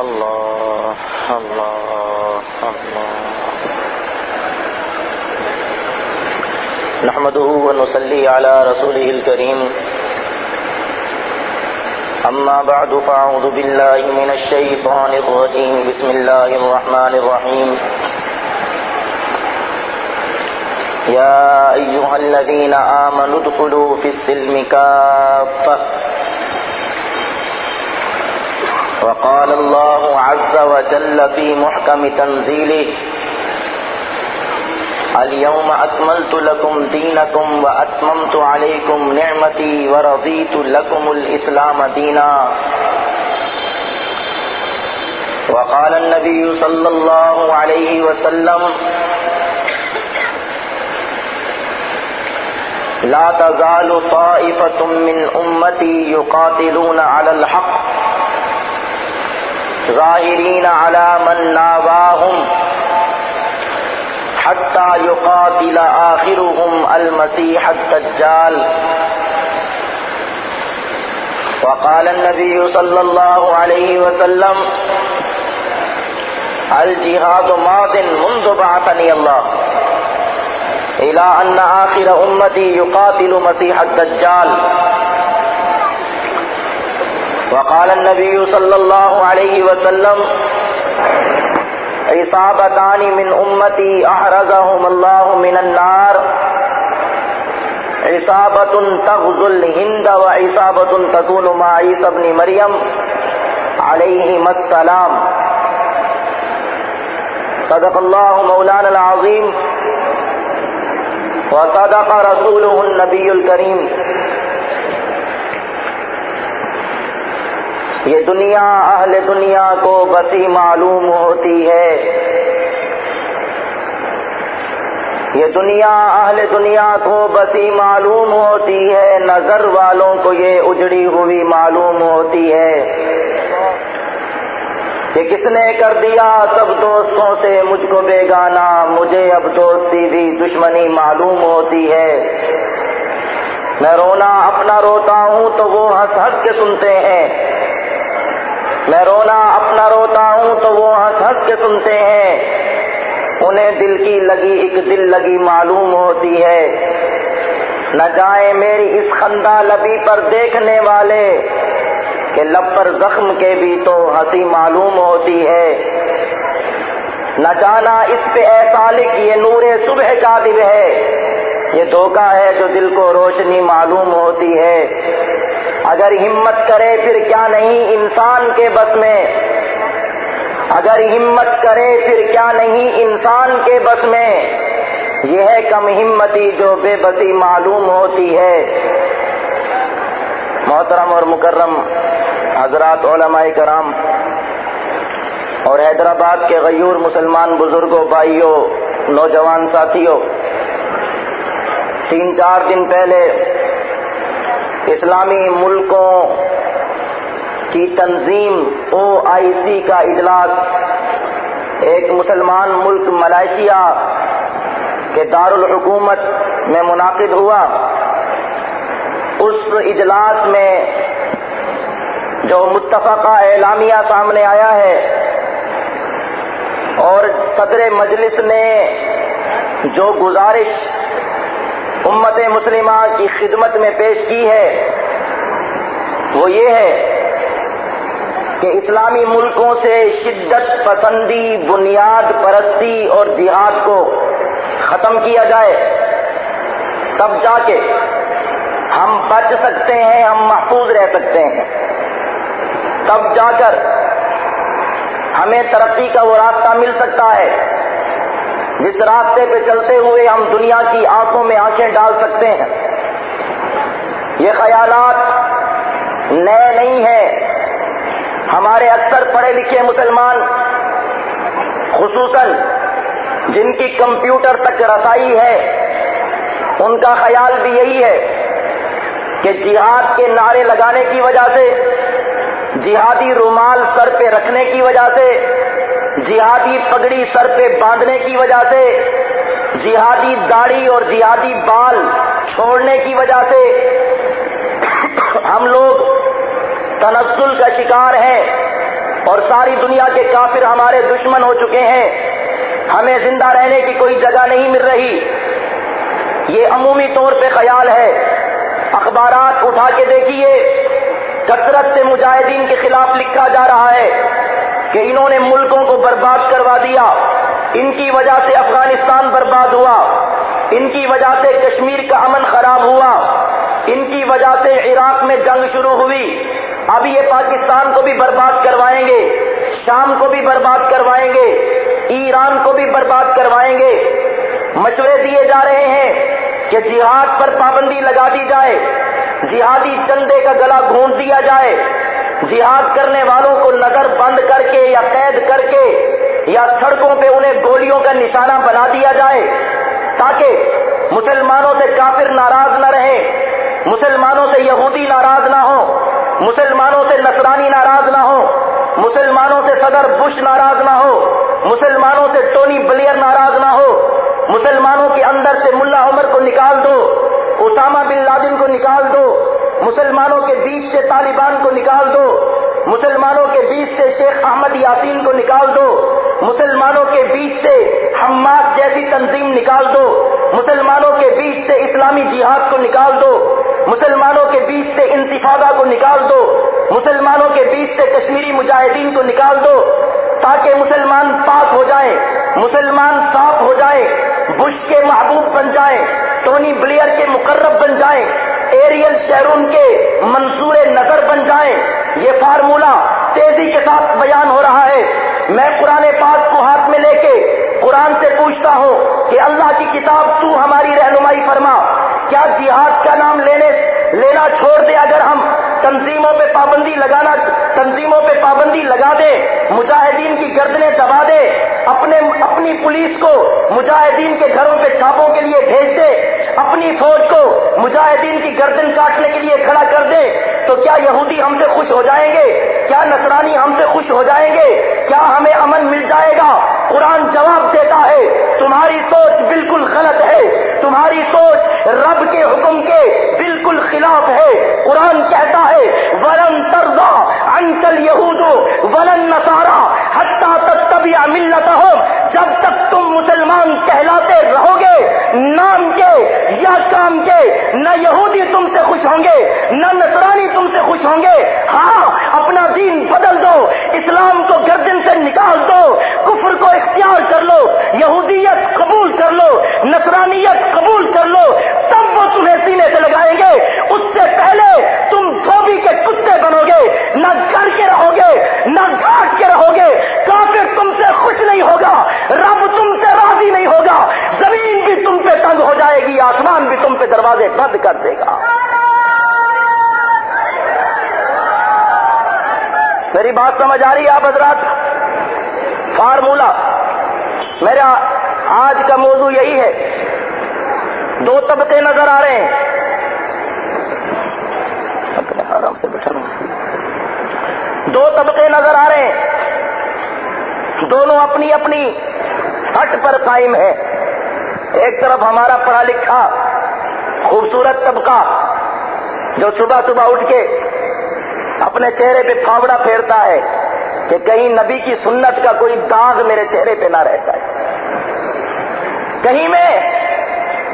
الله الله الله نحمده ونصلي على رسوله الكريم أما بعد فأعوذ بالله من الشيطان الرجيم بسم الله الرحمن الرحيم يا أيها الذين آمنوا ادخلوا في السلم كافة وقال الله عز وجل في محكم تنزيله، اليوم أكملت لكم دينكم وأتممت عليكم نعمتي ورضيت لكم الإسلام دينا. وقال النبي صلى الله عليه وسلم، لا تزال طائفة من أمتي يقاتلون على الحق. ظاهرين على من ناواهم حتى يقاتل آخرهم المسيح الدجال. وقال النبي صلى الله عليه وسلم الجهاد ماض منذ بعثني الله إلى أن آخر أمتي يقاتل مسيح الدجال. وقال النبي صلى الله عليه وسلم عصابتان من أمتي أحرزهم الله من النار. عصابة تغزو الهند وعصابة تكون مع عيسى بن مريم عليهما السلام. صدق الله مولانا العظيم. وصدق رسوله النبي الكريم. یہ دنیا اہل دنیا کو بسی معلوم ہوتی ہے۔ یہ دنیا اہل دنیا کو بسی معلوم ہوتی ہے، نظر والوں کو یہ اجڑی ہوئی معلوم ہوتی ہے۔ کہ کس نے کر دیا؟ سب دوستوں سے مجھ کو بیگانا مجھے اب دوستی بھی دشمنی معلوم ہوتی ہے۔ میں رونا، اپنا روتا ہوں تو وہ ہنس ہنس کے سنتے ہیں۔ میں رونا، اپنا روتا ہوں تو وہ ہنس ہنس کے سنتے ہیں۔ انہیں دل کی لگی، ایک دل لگی معلوم ہوتی ہے۔ نہ جائیں میری اس خندہ لبی پر دیکھنے والے کہ لب پر زخم کے بھی تو ہنسی معلوم ہوتی ہے۔ نہ جانا اس پہ اے سالک یہ نور صبح کا دل ہے۔ یہ دھوکہ ہے جو دل کو روشنی معلوم ہوتی ہے۔ اگر ہمت کرے پھر کیا نہیں انسان کے بس میں؟ اگر ہمت کرے پھر کیا نہیں انسان کے بس میں؟ یہ ہے کم ہمتی جو بے بسی معلوم ہوتی ہے۔ محترم اور مکرم، حضرات علماء کرام اور حیدرآباد کے غیور مسلمان بزرگوں، بھائیوں، نوجوان ساتھیوں، تین چار دن پہلے اسلامی ملکوں کی تنظیم او آئی سی کا اجلاس، ایک مسلمان ملک ملائیشیا کے دارالحکومت میں منعقد ہوا۔ اس اجلاس میں جو متفقہ اعلامیہ سامنے آیا ہے اور صدر مجلس نے جو گزارش امت مسلمہ کی خدمت میں پیش کی ہے۔ وہ یہ ہے کہ اسلامی ملکوں سے شدت پسندی، بنیاد پرستی اور جہاد کو ختم کیا جائے، تب جا کے ہم بچ سکتے ہیں، ہم محفوظ رہ سکتے ہیں۔ تب جا کر ہمیں ترقی کا وہ راستہ مل سکتا ہے۔ جس راستے پہ چلتے ہوئے ہم دنیا کی آنکھوں میں آنکھیں ڈال سکتے ہیں۔ یہ خیالات نئے نہیں ہیں۔ ہمارے اکثر پڑھے لکھے مسلمان، خصوصاً جن کی کمپیوٹر تک رسائی ہے، ان کا خیال بھی یہی ہے کہ جہاد کے نعرے لگانے کی وجہ سے، جہادی رومال سر پہ رکھنے کی وجہ سے جہادی پگڑی سر پہ باندھنے کی وجہ سے، جہادی داڑھی اور جہادی بال چھوڑنے کی وجہ سے ہم لوگ تنزل کا شکار ہیں اور ساری دنیا کے کافر ہمارے دشمن ہو چکے ہیں۔ ہمیں زندہ رہنے کی کوئی جگہ نہیں مل رہی۔ یہ عمومی طور پہ خیال ہے۔ اخبارات اٹھا کے دیکھیے۔ کثرت سے مجاہدین کے خلاف لکھا جا رہا ہے۔ کہ انہوں نے ملکوں کو برباد کروا دیا۔ ان کی وجہ سے افغانستان برباد ہوا۔ ان کی وجہ سے کشمیر کا امن خراب ہوا۔ ان کی وجہ سے عراق میں جنگ شروع ہوئی۔ اب یہ پاکستان کو بھی برباد کروائیں گے۔ شام کو بھی برباد کروائیں گے۔ ایران کو بھی برباد کروائیں گے۔ مشورے دیے جا رہے ہیں کہ جہاد پر پابندی لگا دی جائے۔ جہادی چندے کا گلا گھونٹ دیا جائے۔ جہاد کرنے والوں کو نظر بند کر کے یا قید کر کے یا سڑکوں پہ انہیں گولیوں کا نشانہ بنا دیا جائے تاکہ مسلمانوں سے کافر ناراض نہ رہیں، مسلمانوں سے یہودی ناراض نہ ہو مسلمانوں سے نصرانی ناراض نہ ہو مسلمانوں سے صدر بش ناراض نہ ہو مسلمانوں سے ٹونی بلیئر ناراض نہ ہو مسلمانوں کے اندر سے ملا عمر کو نکال دو، اسامہ بن لادن کو نکال دو مسلمانوں کے بیچ سے طالبان کو نکال دو، مسلمانوں کے بیچ سے شیخ احمد یاسین کو نکال دو، مسلمانوں کے بیچ سے حماد جیسی تنظیم نکال دو، مسلمانوں کے بیچ سے اسلامی جہاد کو نکال دو، مسلمانوں کے بیچ سے انتفادہ کو نکال دو، مسلمانوں کے بیچ سے کشمیری مجاہدین کو نکال دو، تاکہ مسلمان پاک ہو جائیں مسلمان صاف ہو جائیں بش کے محبوب بن جائیں ٹونی بلیئر کے مقرب بن جائیں ایریل شہرون کے منصور نظر بن جائیں۔ یہ فارمولہ تیزی کے ساتھ بیان ہو رہا ہے۔ میں قرآن پاک کو ہاتھ میں لے کے قرآن سے پوچھتا ہوں کہ اللہ کی کتاب تو ہماری رہنمائی فرما۔ کیا جہاد کا نام لینے لینا چھوڑ دے اگر ہم تنظیموں پہ پابندی لگانا تنظیموں پہ پابندی لگا دے، مجاہدین کی گردنیں دبا دے، اپنے اپنی پولیس کو مجاہدین کے گھروں پہ چھاپوں کے لیے بھیج دے۔ اپنی فوج کو مجاہدین کی گردن کاٹنے کے لیے کھڑا کر دے تو کیا یہودی ہم سے خوش ہو جائیں گے؟ کیا نصرانی ہم سے خوش ہو جائیں گے؟ کیا ہمیں امن مل جائے گا؟ قرآن جواب دیتا ہے، تمہاری سوچ بالکل غلط ہے، تمہاری سوچ رب کے حکم کے بالکل خلاف ہے۔ قرآن کہتا ہے ورن ترزا انکل یہود ورن نسارا حتہ تک تبھی ملت ہو جب تک تم مسلمان کہلاتے رہو گے نام کے یا کام کے، نہ یہودی تم سے خوش ہوں گے، نہ نصرانی تم سے خوش ہوں گے۔ ہاں اپنا دین بدل دو، اسلام کو گردن سے نکال دو اختیار کر لو، یہودیت قبول کر لو، نصرانیت قبول کر لو، تب وہ تمہیں سینے سے لگائیں گے۔ اس سے پہلے تم دھوبی کے کتے بنو گے، نہ گھر کے رہو گے، نہ گھاٹ کے رہو گے۔ کافر تم سے خوش نہیں ہوگا، رب تم سے راضی نہیں ہوگا۔ زمین بھی تم پہ تنگ ہو جائے گی، آسمان بھی تم پہ دروازے بند کر دے گا۔ میری بات سمجھ آ رہی ہے آپ حضرات؟ فارمولا میرا آج کا موضوع یہی ہے۔ دو طبقے نظر آ رہے ہیں۔ آرام سے بیٹھا دو طبقے نظر آ رہے ہیں۔ دونوں اپنی اپنی ہٹ پر قائم ہے ایک طرف ہمارا پڑھا لکھا خوبصورت طبقہ جو صبح صبح اٹھ کے اپنے چہرے پہ پھاوڑا پھیرتا ہے کہ کہیں نبی کی سنت کا کوئی داغ میرے چہرے پہ نہ رہ جائے۔ کہیں میں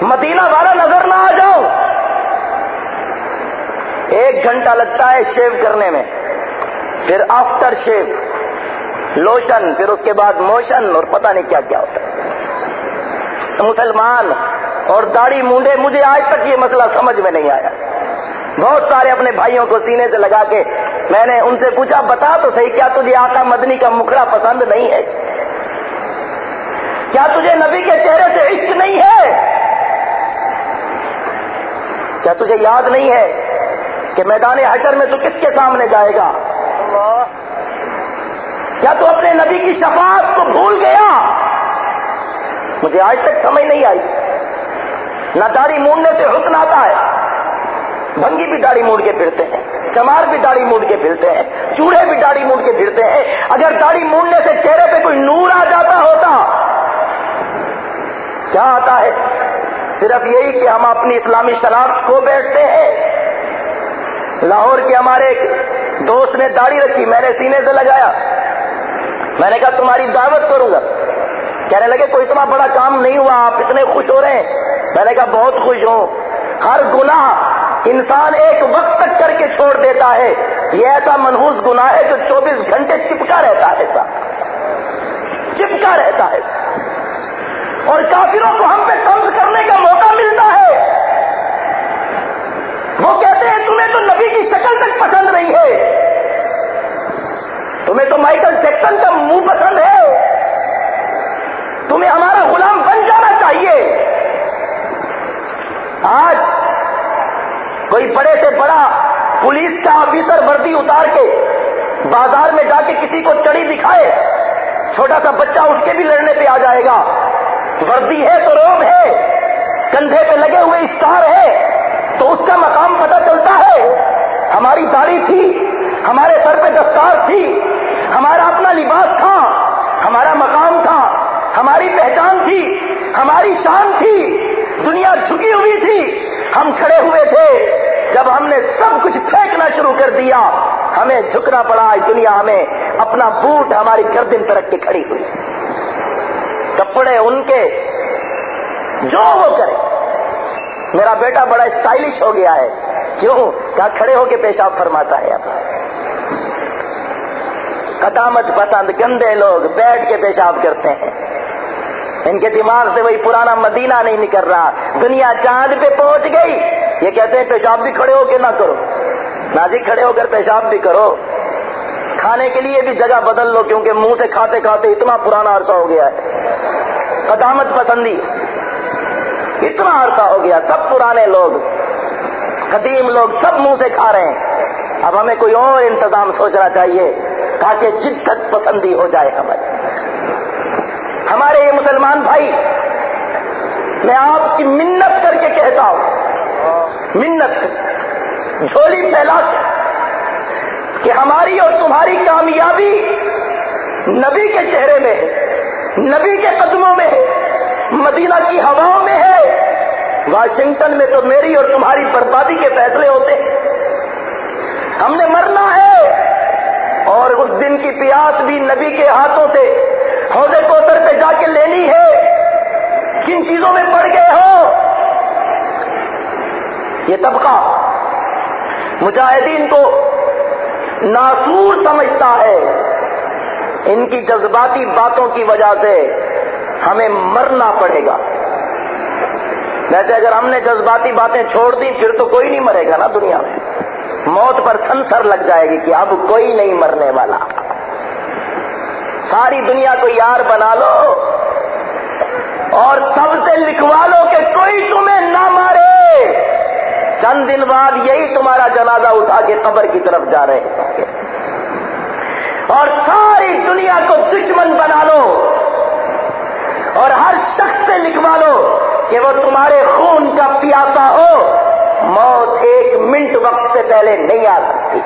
مدینہ والا نظر نہ آ جاؤں۔ ایک گھنٹہ لگتا ہے شیو کرنے میں۔ پھر آفٹر شیو لوشن پھر اس کے بعد موشن اور پتہ نہیں کیا کیا ہوتا ہے۔ مسلمان اور داڑھی مونڈے، مجھے آج تک یہ مسئلہ سمجھ میں نہیں آیا۔ بہت سارے اپنے بھائیوں کو سینے سے لگا کے میں نے ان سے پوچھا، بتا تو صحیح، کیا تجھے آقا مدنی کا مکڑا پسند نہیں ہے؟ کیا تجھے نبی کے چہرے سے عشق نہیں ہے؟ کیا تجھے یاد نہیں ہے کہ میدان حشر میں تو کس کے سامنے جائے گا؟ کیا تو اپنے نبی کی شفاعت کو بھول گیا؟ مجھے آج تک سمجھ نہیں آئی۔ نہ داڑھی مونڈنے سے حسن آتا ہے بنگی بھی داڑھی موڑ کے پھرتے ہیں، چمار بھی داڑھی موڑ کے پھرتے ہیں چوڑے بھی داڑھی موڑ کے پھرتے ہیں۔ اگر داڑھی موڑنے سے چہرے پہ کوئی نور آ جاتا ہوتا کیا آتا ہے؟ صرف یہی کہ ہم اپنی اسلامی شناخت کو بیٹھتے ہیں۔ لاہور کے ہمارے ایک دوست نے داڑھی رکھی، میں نے سینے سے لگایا۔ میں نے کہا، تمہاری دعوت کروں گا۔ کہنے لگے، کوئی اتنا بڑا کام نہیں ہوا، آپ اتنے خوش ہو رہے ہیں۔ میں نے کہا، بہت خوش ہوں۔ ہر گناہ انسان ایک وقت تک کر کے چھوڑ دیتا ہے۔ یہ ایسا منحوس گناہ ہے جو چوبیس گھنٹے چپکا رہتا ہے۔ چپکا رہتا ہے۔ اور کافروں کو ہم پہ قبض کرنے کا موقع ملتا ہے۔ وہ کہتے ہیں، تمہیں تو نبی کی شکل تک پسند نہیں ہے۔ تمہیں تو مائیکل جیکسن کا منہ پسند ہے۔ تمہیں ہمارا غلام بن جانا چاہیے۔ آج کوئی بڑے سے بڑا پولیس کا آفیسر وردی اتار کے بازار میں جا کے کسی کو چڑی دکھائے، چھوٹا سا بچہ اٹھ کے بھی لڑنے پہ آ جائے گا۔ وردی ہے تو روم ہے، کندھے پہ لگے ہوئے اسٹار ہے، تو اس کا مقام پتہ چلتا ہے۔ ہماری داڑھی تھی، ہمارے سر پہ دستار تھی، ہمارا اپنا لباس تھا، ہمارا مقام تھا، ہماری پہچان تھی، ہماری شان تھی۔ دنیا جھکی ہوئی تھی۔ ہم کھڑے ہوئے تھے۔ جب ہم نے سب کچھ پھینکنا شروع کر دیا، ہمیں جھکنا پڑا۔ دنیا ہمیں اپنا بوٹ، ہماری گردن پر رکھ کے کھڑی ہوئی۔ کپڑے ان کے جو وہ کرے۔ میرا بیٹا بڑا اسٹائلش ہو گیا ہے۔ کیوں؟ کیا کھڑے ہو کے پیشاب فرماتا ہے اب قدامت پسند گندے لوگ بیٹھ کے پیشاب کرتے ہیں۔ ان کے دماغ سے وہی پرانا مدینہ نہیں نکل رہا۔ دنیا چاند پہ پہنچ گئی۔ یہ کہتے ہیں پیشاب بھی کھڑے ہو کے نہ کرو۔ نازی کھڑے ہو کر پیشاب بھی کرو۔ کھانے کے لیے بھی جگہ بدل لو کیونکہ منہ سے کھاتے کھاتے اتنا پرانا عرصہ ہو گیا ہے۔ قدامت پسندی۔ اتنا عرصہ ہو گیا، سب پرانے لوگ، قدیم لوگ سب منہ سے کھا رہے ہیں۔ اب ہمیں کوئی اور انتظام سوچنا چاہیے تاکہ جدت پسندی ہو جائے ہماری۔ ہمارے یہ مسلمان بھائی، میں آپ کی منت کر کے کہتا ہوں۔ منت، جھولی پھیلا کے کہ ہماری اور تمہاری کامیابی نبی کے چہرے میں ہے۔ نبی کے قدموں میں ہے، مدینہ کی ہواؤں میں ہے۔ واشنگٹن میں تو میری اور تمہاری بربادی کے فیصلے ہوتے ہیں۔ ہم نے مرنا ہے اور اس دن کی پیاس بھی نبی کے ہاتھوں سے حوضے کوثر پہ جا کے لینی ہے۔ کن چیزوں میں پڑ گئے ہو؟ یہ طبقہ مجاہدین کو ناسور سمجھتا ہے۔ ان کی جذباتی باتوں کی وجہ سے ہمیں مرنا پڑے گا۔ ویسے اگر ہم نے جذباتی باتیں چھوڑ دی پھر تو کوئی نہیں مرے گا نا دنیا میں۔ موت پر سنسر لگ جائے گی کہ اب کوئی نہیں مرنے والا۔ ساری دنیا کو یار بنا لو اور سب سے لکھوا لو کہ کوئی تمہیں نہ مارے۔ چند دن بعد یہی تمہارا جنازہ اٹھا کے قبر کی طرف جا رہے ہیں اور ساری دنیا کو دشمن بنا لو اور ہر شخص سے لکھوا لو کہ وہ تمہارے خون کا پیاسا ہو، موت ایک منٹ وقت سے پہلے نہیں آ سکتی۔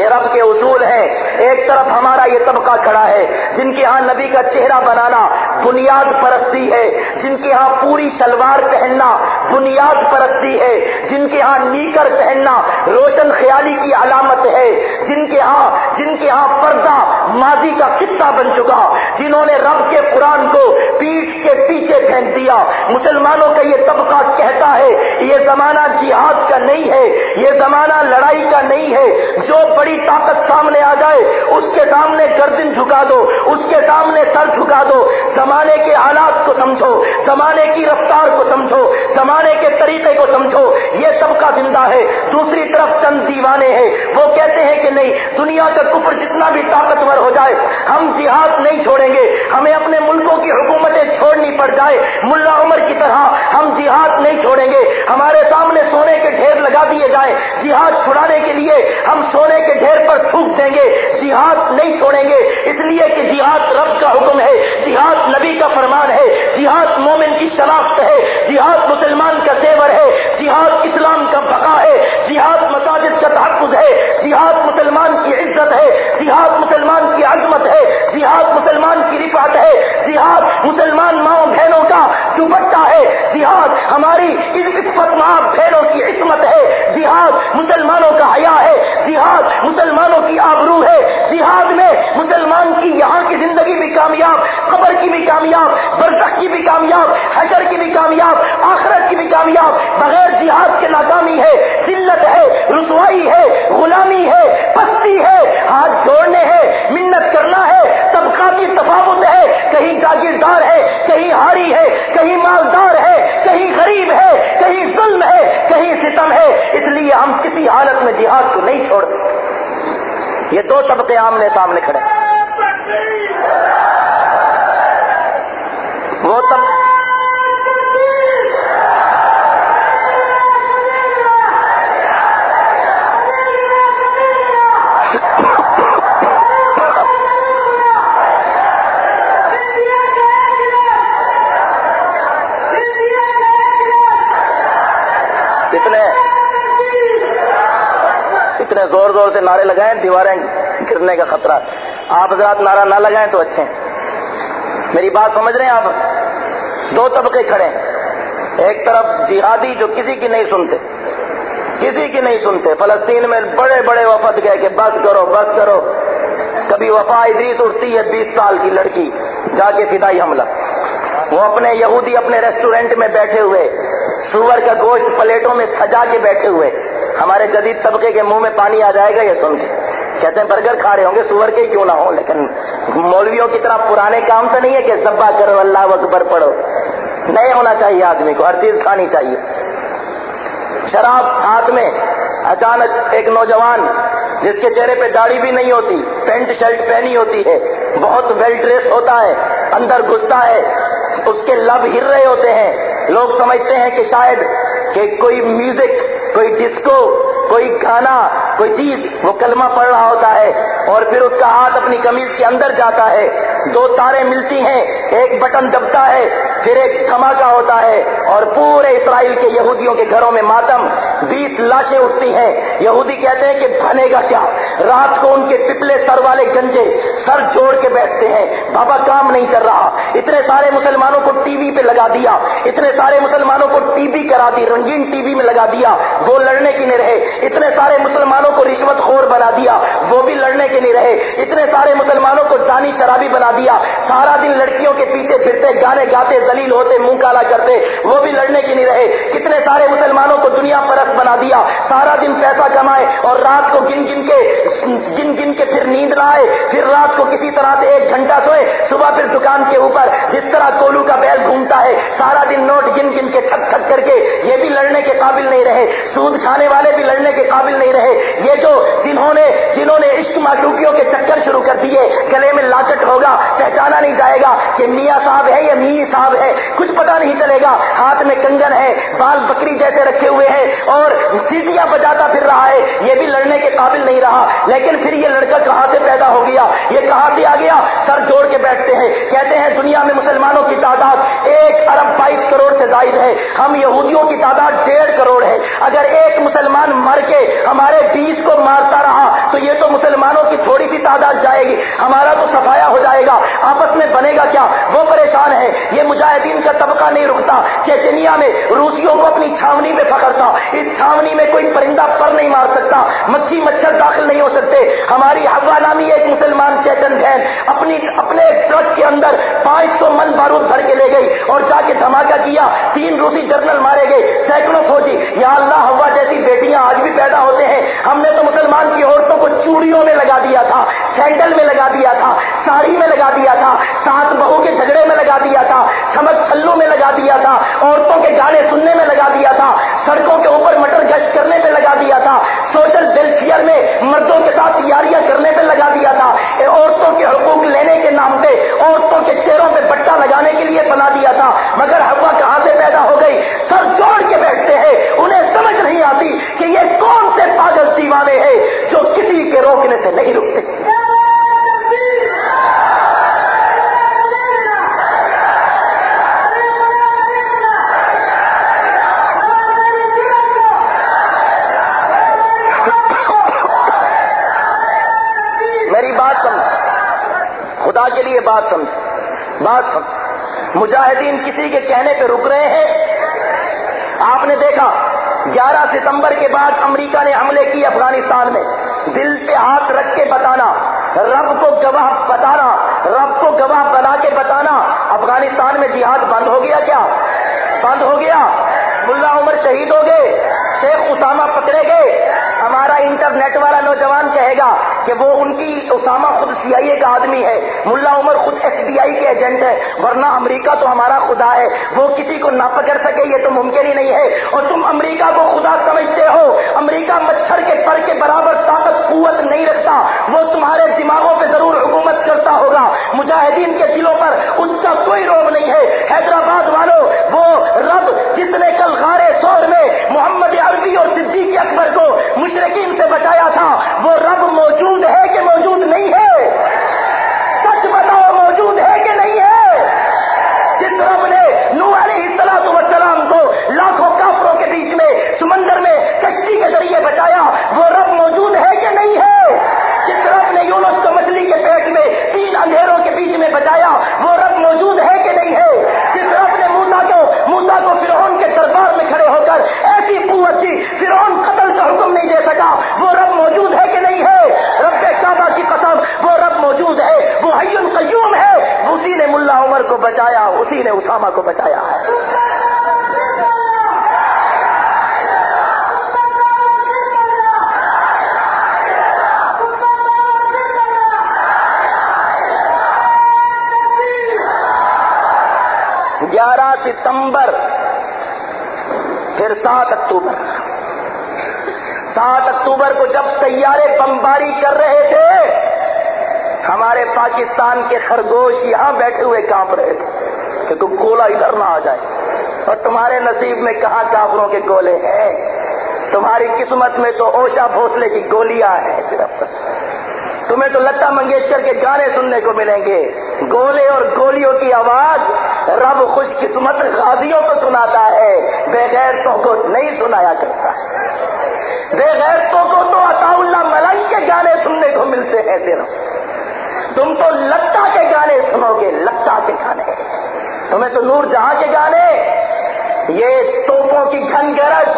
یہ رب کے اصول ہیں۔ ایک طرف ہمارا یہ طبقہ کھڑا ہے، جن کے ہاں نبی کا چہرہ بنانا بنیاد پرستی ہے۔ جن کے ہاں پوری شلوار پہننا بنیاد پرستی ہے۔ جن کے ہاں نیکر پہننا روشن خیالی کی علامت ہے۔ جن کے ہاں جن کے ہاں پردہ ماضی کا قصہ بن چکا۔ جنہوں نے رب کے قرآن کو پیٹھ کے پیچھے پھینک دیا۔ مسلمانوں کا یہ طبقہ کہتا ہے، یہ زمانہ جہاد کا نہیں ہے، یہ زمانہ لڑائی کا نہیں ہے۔ جو بڑی طاقت سامنے آ جائے، اس کے سامنے گردن جھکا دو، اس کے سامنے سر جھکا دو۔ زمانے کے حالات کو سمجھو، زمانے کی رفتار کو سمجھو، زمانے کے طریقے کو سمجھو، یہ طبقہ زندہ ہے۔ دوسری طرف چند دیوانے ہیں۔ وہ کہتے ہیں کہ نہیں، دنیا کا کفر جتنا بھی طاقتور ہو جائے، ہم جہاد نہیں چھوڑیں گے۔ ہمیں اپنے ملکوں کی حکومتیں چھوڑنی پڑ جائے۔ ملا عمر کی طرح ہم جہاد نہیں چھوڑیں گے۔ ہمارے سامنے سونے کے ڈھیر لگا دیے جائیں جہاد چھڑانے کے لیے ہم سونے کے ڈھیر پر تھوک دیں گے۔ جہاد نہیں چھوڑیں گے۔ اس لیے کہ جہاد رب کا حکم ہے۔ جہاد نبی کا فرمان ہے، جہاد مومن کی شناخت ہے، جہاد مسلمان کا زیور ہے، جہاد اسلام کا بقا ہے، جہاد مساجد کا تحفظ ہے، جہاد مسلمان کی عزت ہے، جہاد مسلمان کی عظمت ہے، جہاد مسلمان کی رفعت ہے، جہاد مسلمان ماؤں بہنوں کا دوپٹہ ہے، جہاد ہماری عزت ماں بہنوں کی عصمت ہے، جہاد مسلمانوں کا حیا ہے، جہاد مسلمانوں کی آبرو ہے، جہاد میں مسلمان کی بھی کامیاب، برزخ کی بھی کامیاب، حشر کی بھی کامیاب، آخرت کی بھی کامیاب، بغیر جہاد کے ناکامی ہے، ذلت ہے، رسوائی ہے غلامی ہے پستی ہے، ہاتھ جوڑنے ہیں منت کرنا ہے طبقاتی تفاوت ہے، کہیں جاگیردار ہے، کہیں ہاری ہے، کہیں مالدار ہے، کہیں غریب ہے، کہیں ظلم ہے، کہیں ستم ہے، اس لیے ہم کسی حالت میں جہاد کو نہیں چھوڑ سکتے یہ دو طبقے آمنے سامنے کھڑے۔ وہ اتنے زور زور سے نعرے لگائیں، دیواریں گرنے کا خطرہ آپ حضرات نعرہ نہ لگائیں تو اچھے میری بات سمجھ رہے ہیں آپ؟ دو طبقے کھڑے ہیں۔ ایک طرف جہادی جو کسی کی نہیں سنتے، کسی کی نہیں سنتے، فلسطین میں بڑے بڑے وفد گئے کہ بس کرو بس کرو۔ کبھی وفا ادریس اٹھتی ہے بیس سال کی لڑکی، جا کے فدائی حملہ۔ وہ اپنے یہودی اپنے ریسٹورینٹ میں بیٹھے ہوئے، سور کا گوشت پلیٹوں میں سجا کے بیٹھے ہوئے۔ ہمارے جدید طبقے کے منہ میں پانی آ جائے گا یہ سن کے۔ کہتے ہیں برگر کھا رہے ہوں گے، سور کے کیوں نہ ہو لیکن مولویوں کی طرح پرانے کام تو نہیں ہے کہ ذبح کرو، اللہ اکبر پڑھو۔ نئے ہونا چاہیے آدمی کو، ہر چیز کھانی چاہیے۔ شراب ہاتھ میں، اچانک ایک نوجوان جس کے چہرے پہ داڑھی بھی نہیں ہوتی، پینٹ شرٹ پہنی ہوتی ہے، بہت ویل ڈریس ہوتا ہے، اندر گھستا ہے، اس کے لب ہر رہے ہوتے ہیں۔ لوگ سمجھتے ہیں کہ شاید کہ کوئی میوزک کوئی ڈسکو کوئی گانا کوئی چیز وہ کلمہ پڑھ رہا ہوتا ہے اور پھر اس کا ہاتھ اپنی کمیز کے اندر جاتا ہے۔ دو تارے ملتی ہیں، ایک بٹن دبتا ہے، پھر ایک دھماکہ ہوتا ہے اور پورے اسرائیل کے یہودیوں کے گھروں میں ماتم۔ بیس لاشیں اٹھتی ہیں۔ یہودی کہتے ہیں کہ بنے گا کیا؟ رات کو ان کے پپلے سر والے گنجے سر جوڑ کے بیٹھتے ہیں۔ بابا کام نہیں کر رہا۔ اتنے سارے مسلمانوں کو ٹی وی پہ لگا دیا۔ اتنے سارے مسلمانوں کو ٹی وی کرا دی، رنگین ٹی وی میں لگا دیا۔ وہ لڑنے کی نہیں رہے۔ اتنے سارے مسلمانوں مسلمانوں کو رشوت خور بنا دیا، وہ بھی لڑنے کے نہیں رہے۔ اتنے سارے مسلمانوں کو زانی شرابی بنا دیا۔ سارا دن لڑکیوں کے پیچھے پھرتے، گانے گاتے دلیل ہوتے، منہ کالا کرتے، وہ بھی لڑنے کی نہیں رہے۔ کتنے سارے مسلمانوں کو دنیا پرست بنا دیا۔ سارا دن پیسہ کمائے اور رات کو گن گن کے، گن گن کے پھر نیند نہ آئے۔ پھر رات کو کسی طرح سے ایک گھنٹہ سوئے۔ صبح پھر دکان کے اوپر جس طرح کولو کا بیل گھومتا ہے، سارا دن نوٹ گن گن کے تھک تھک کر کے یہ بھی لڑنے کے قابل نہیں رہے۔ سود کھانے والے بھی لڑنے کے قابل نہیں رہے۔ یہ جو جنہوں نے جنہوں نے عشق معشوقیوں کے چکر شروع کر دیے، گلے میں لاکٹ ہوگا، پہچانا نہیں جائے گا کہ میاں صاحب ہے یا می صاحب ہے، کچھ پتا نہیں چلے گا۔ ہاتھ میں کنگن ہے، بال بکری جیسے رکھے ہوئے ہیں اور سیٹیاں بجاتا پھر رہا ہے۔ یہ بھی لڑنے کے قابل نہیں رہا، لیکن پھر یہ لڑکا کہاں سے پیدا ہو گیا؟ یہ کہاں سے آ گیا؟ سر جوڑ کے بیٹھتے ہیں۔ کہتے ہیں، دنیا میں مسلمانوں کی تعداد ایک ارب بائیس کروڑ سے زائد ہے۔ ہم یہودیوں کی تعداد ڈیڑھ کروڑ ہے۔ اگر ایک مسلمان مر کے ہمارے بیس کو مارتا رہا، تو یہ تو مسلمانوں کی تھوڑی سی تعداد جائے گی، ہمارا تو سفایا ہو جائے گا، آپس میں بنے گا کیا؟ وہ پریشان ہے۔ یہ مجاہدین کا طبقہ نہیں رکتا۔ چیچنیا میں روسیوں کو اپنی چھاونی میں پکڑتا۔ تھا اس چھاونی میں کوئی پرندہ پر نہیں مار سکتا۔ مچھی مچھر داخل نہیں ہو سکتے۔ ہماری ہوا نامی ایک مسلمان چیتن بہن اپنی اپنے ٹرک کے اندر پانچ سو من بارود بھر کے لے گئی اور جا کے دھماکہ کیا۔ تین روسی جرنل مارے گئے، سینکڑوں فوجی۔ یا اللہ ہوا جیسی بیٹیاں آج بھی پیدا ہوتے ہیں۔ ہم نے تو مسلمان کی عورتوں کو چوڑیوں میں لگا دیا تھا، سینڈل میں لگا دیا تھا، ساڑی میں لگا دیا تھا سات بہو کے جھگڑے میں لگا دیا تھا چمک چھلوں میں لگا دیا تھا، عورتوں کے گانے سننے میں لگا دیا تھا، سڑکوں کے اوپر مٹر گشت کرنے پہ لگا دیا تھا، سوشل ویلفیئر میں مردوں کے ساتھ تیاریاں کرنے پہ لگا دیا تھا عورتوں کے حقوق لینے کے نام پہ، عورتوں کے چہروں پہ بٹا لگانے کے لیے بنا دیا تھا، مگر ہوا کہاں سے پیدا ہو گئی؟ سر جوڑ کے بیٹھتے ہیں، انہیں سمجھ نہیں آتی کہ یہ کون سے پاگل دیوانے ہیں جو کسی کے روکنے سے نہیں رکتے خدا کے لیے بات سمجھ بات سمجھ مجاہدین کسی کے کہنے پہ رک رہے ہیں۔ آپ نے دیکھا گیارہ ستمبر کے بعد امریکہ نے حملے کی افغانستان میں۔ دل پہ ہاتھ رکھ کے بتانا، رب کو گواہ بتانا، رب کو گواہ بنا کے بتانا، افغانستان میں جہاد بند ہو گیا کیا؟ بند ہو گیا۔ ملا عمر شہید ہو گئے، شیخ اسامہ پکڑے گئے۔ ہمارا انٹرنیٹ والا نوجوان کہے گا کہ وہ ان کی اسامہ خود سی آئی اے کا آدمی ہے، ملا عمر خود ایف بی آئی کے ایجنٹ ہے، ورنہ امریکہ تو ہمارا خدا ہے۔ وہ کسی کو نہ پکڑ سکے، یہ تو ممکن ہی نہیں ہے۔ اور تم امریکہ کو خدا سمجھتے ہو۔ امریکہ مچھر کے پر کے برابر طاقت، قوت نہیں رکھتا۔ وہ تمہارے دماغوں پہ ضرور حکومت کرتا ہوگا۔ مجاہدین کے دلوں پر اس کا کوئی روب نہیں ہے۔ حیدرآباد والوں وہ رب جس نے کل غارے سور میں محمد عربی اور صدیق اکبر کو مشرقین سے بچایا تھا، وہ رب موجود ہے کہ موجود نہیں ہے؟ سچ بتاؤ، موجود ہے کہ نہیں ہے؟ جس رب نے نو علیہ السلام وسلام کو لاکھوں کافروں کے بیچ میں، سمندر میں کشتی کے ذریعے بچایا، وہ رب موجود ہے کہ نہیں ہے جس رب نے یونس کو مچھلی کے پیٹ میں تین اندھیروں کے بیچ میں بچایا، وہ رب موجود ہے کہ نہیں ہے؟ جس رب نے موسا کو موسا کو فرعون کے دربار میں کھڑے ہو کر ایسی قوت دی، فرعون قتل کا حکم نہیں دے سکا؟ وہ رب موجود ہے کہ نہیں ہے؟ رب کعبہ کی قسم، وہ رب موجود ہے، وہ حی القیوم ہے۔ اسی نے ملا عمر کو بچایا، اسی نے اسامہ کو بچایا۔ ہے ستمبر، پھر سات اکتوبر۔ سات اکتوبر کو جب تیارے بمباری کر رہے تھے، ہمارے پاکستان کے خرگوش یہاں بیٹھے ہوئے کانپ رہے تھے کہ کوئی گولا ادھر نہ آ جائے۔ اور تمہارے نصیب میں کہاں کافروں کے گولے ہیں؟ تمہاری قسمت میں تو اوشا بھوسلے کی گولیاں ہیں۔ صرف تمہیں تو لتا منگیشکر کے گانے سننے کو ملیں گے۔ گولے اور گولیوں کی آواز رب خوش قسمت غازیوں کو سناتا ہے۔ بے غیرتوں کو نہیں سنایا کرتا۔ بے غیرتوں کو تو عطا اللہ ملنگ کے گانے سننے کو ملتے ہیں صرف تم تو لتا کے گانے سنو گے، لتا کے گانے۔ تمہیں تو نور جہاں کے گانے۔ یہ توپوں کی گھن گرج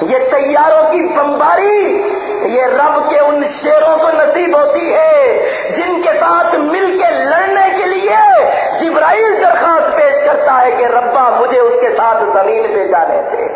یہ تیاروں کی بمباری یہ رب کے ان شیروں کو نصیب ہوتی ہے، جن کے ساتھ مل کے لڑنے کے لیے جبرائیل درخواست پیش کرتا ہے کہ ربا مجھے اس کے ساتھ زمین پہ جانے تھے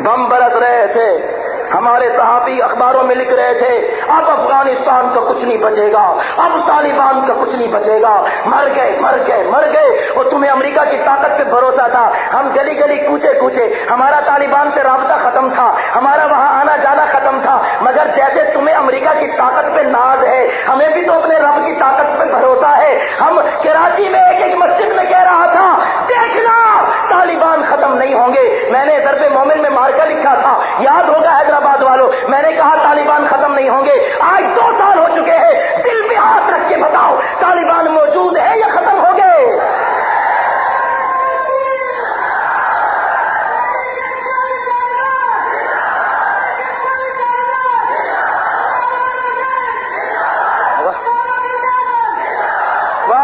بم برس رہے تھے۔ ہمارے صحافی اخباروں میں لکھ رہے تھے، اب افغانستان کا کچھ نہیں بچے گا، اب طالبان کا کچھ نہیں بچے گا۔ مر گئے مر گئے مر گئے۔ اور تمہیں امریکہ کی طاقت پہ بھروسہ تھا۔ ہم گلی گلی کوچے کوچے، ہمارا طالبان سے رابطہ ختم تھا، ہمارا وہاں آنا جانا ختم تھا۔ مگر جیسے تمہیں امریکہ کی طاقت پہ ناز ہے، ہمیں بھی تو اپنے رب کی طاقت پہ بھروسہ ہے۔ ہم کراچی میں ایک ایک مسجد میں کہہ رہا تھا دیکھنا طالبان ختم نہیں ہوں گے۔ میں نے درب مومن میں مار کر لکھا تھا۔ یاد ہوگا حیدرآباد والوں میں نے کہا طالبان ختم نہیں ہوں گے۔ آج دو سال ہو چکے ہیں دل میں ہاتھ رکھ کے بتاؤ طالبان موجود ہے یا ختم ہو گئے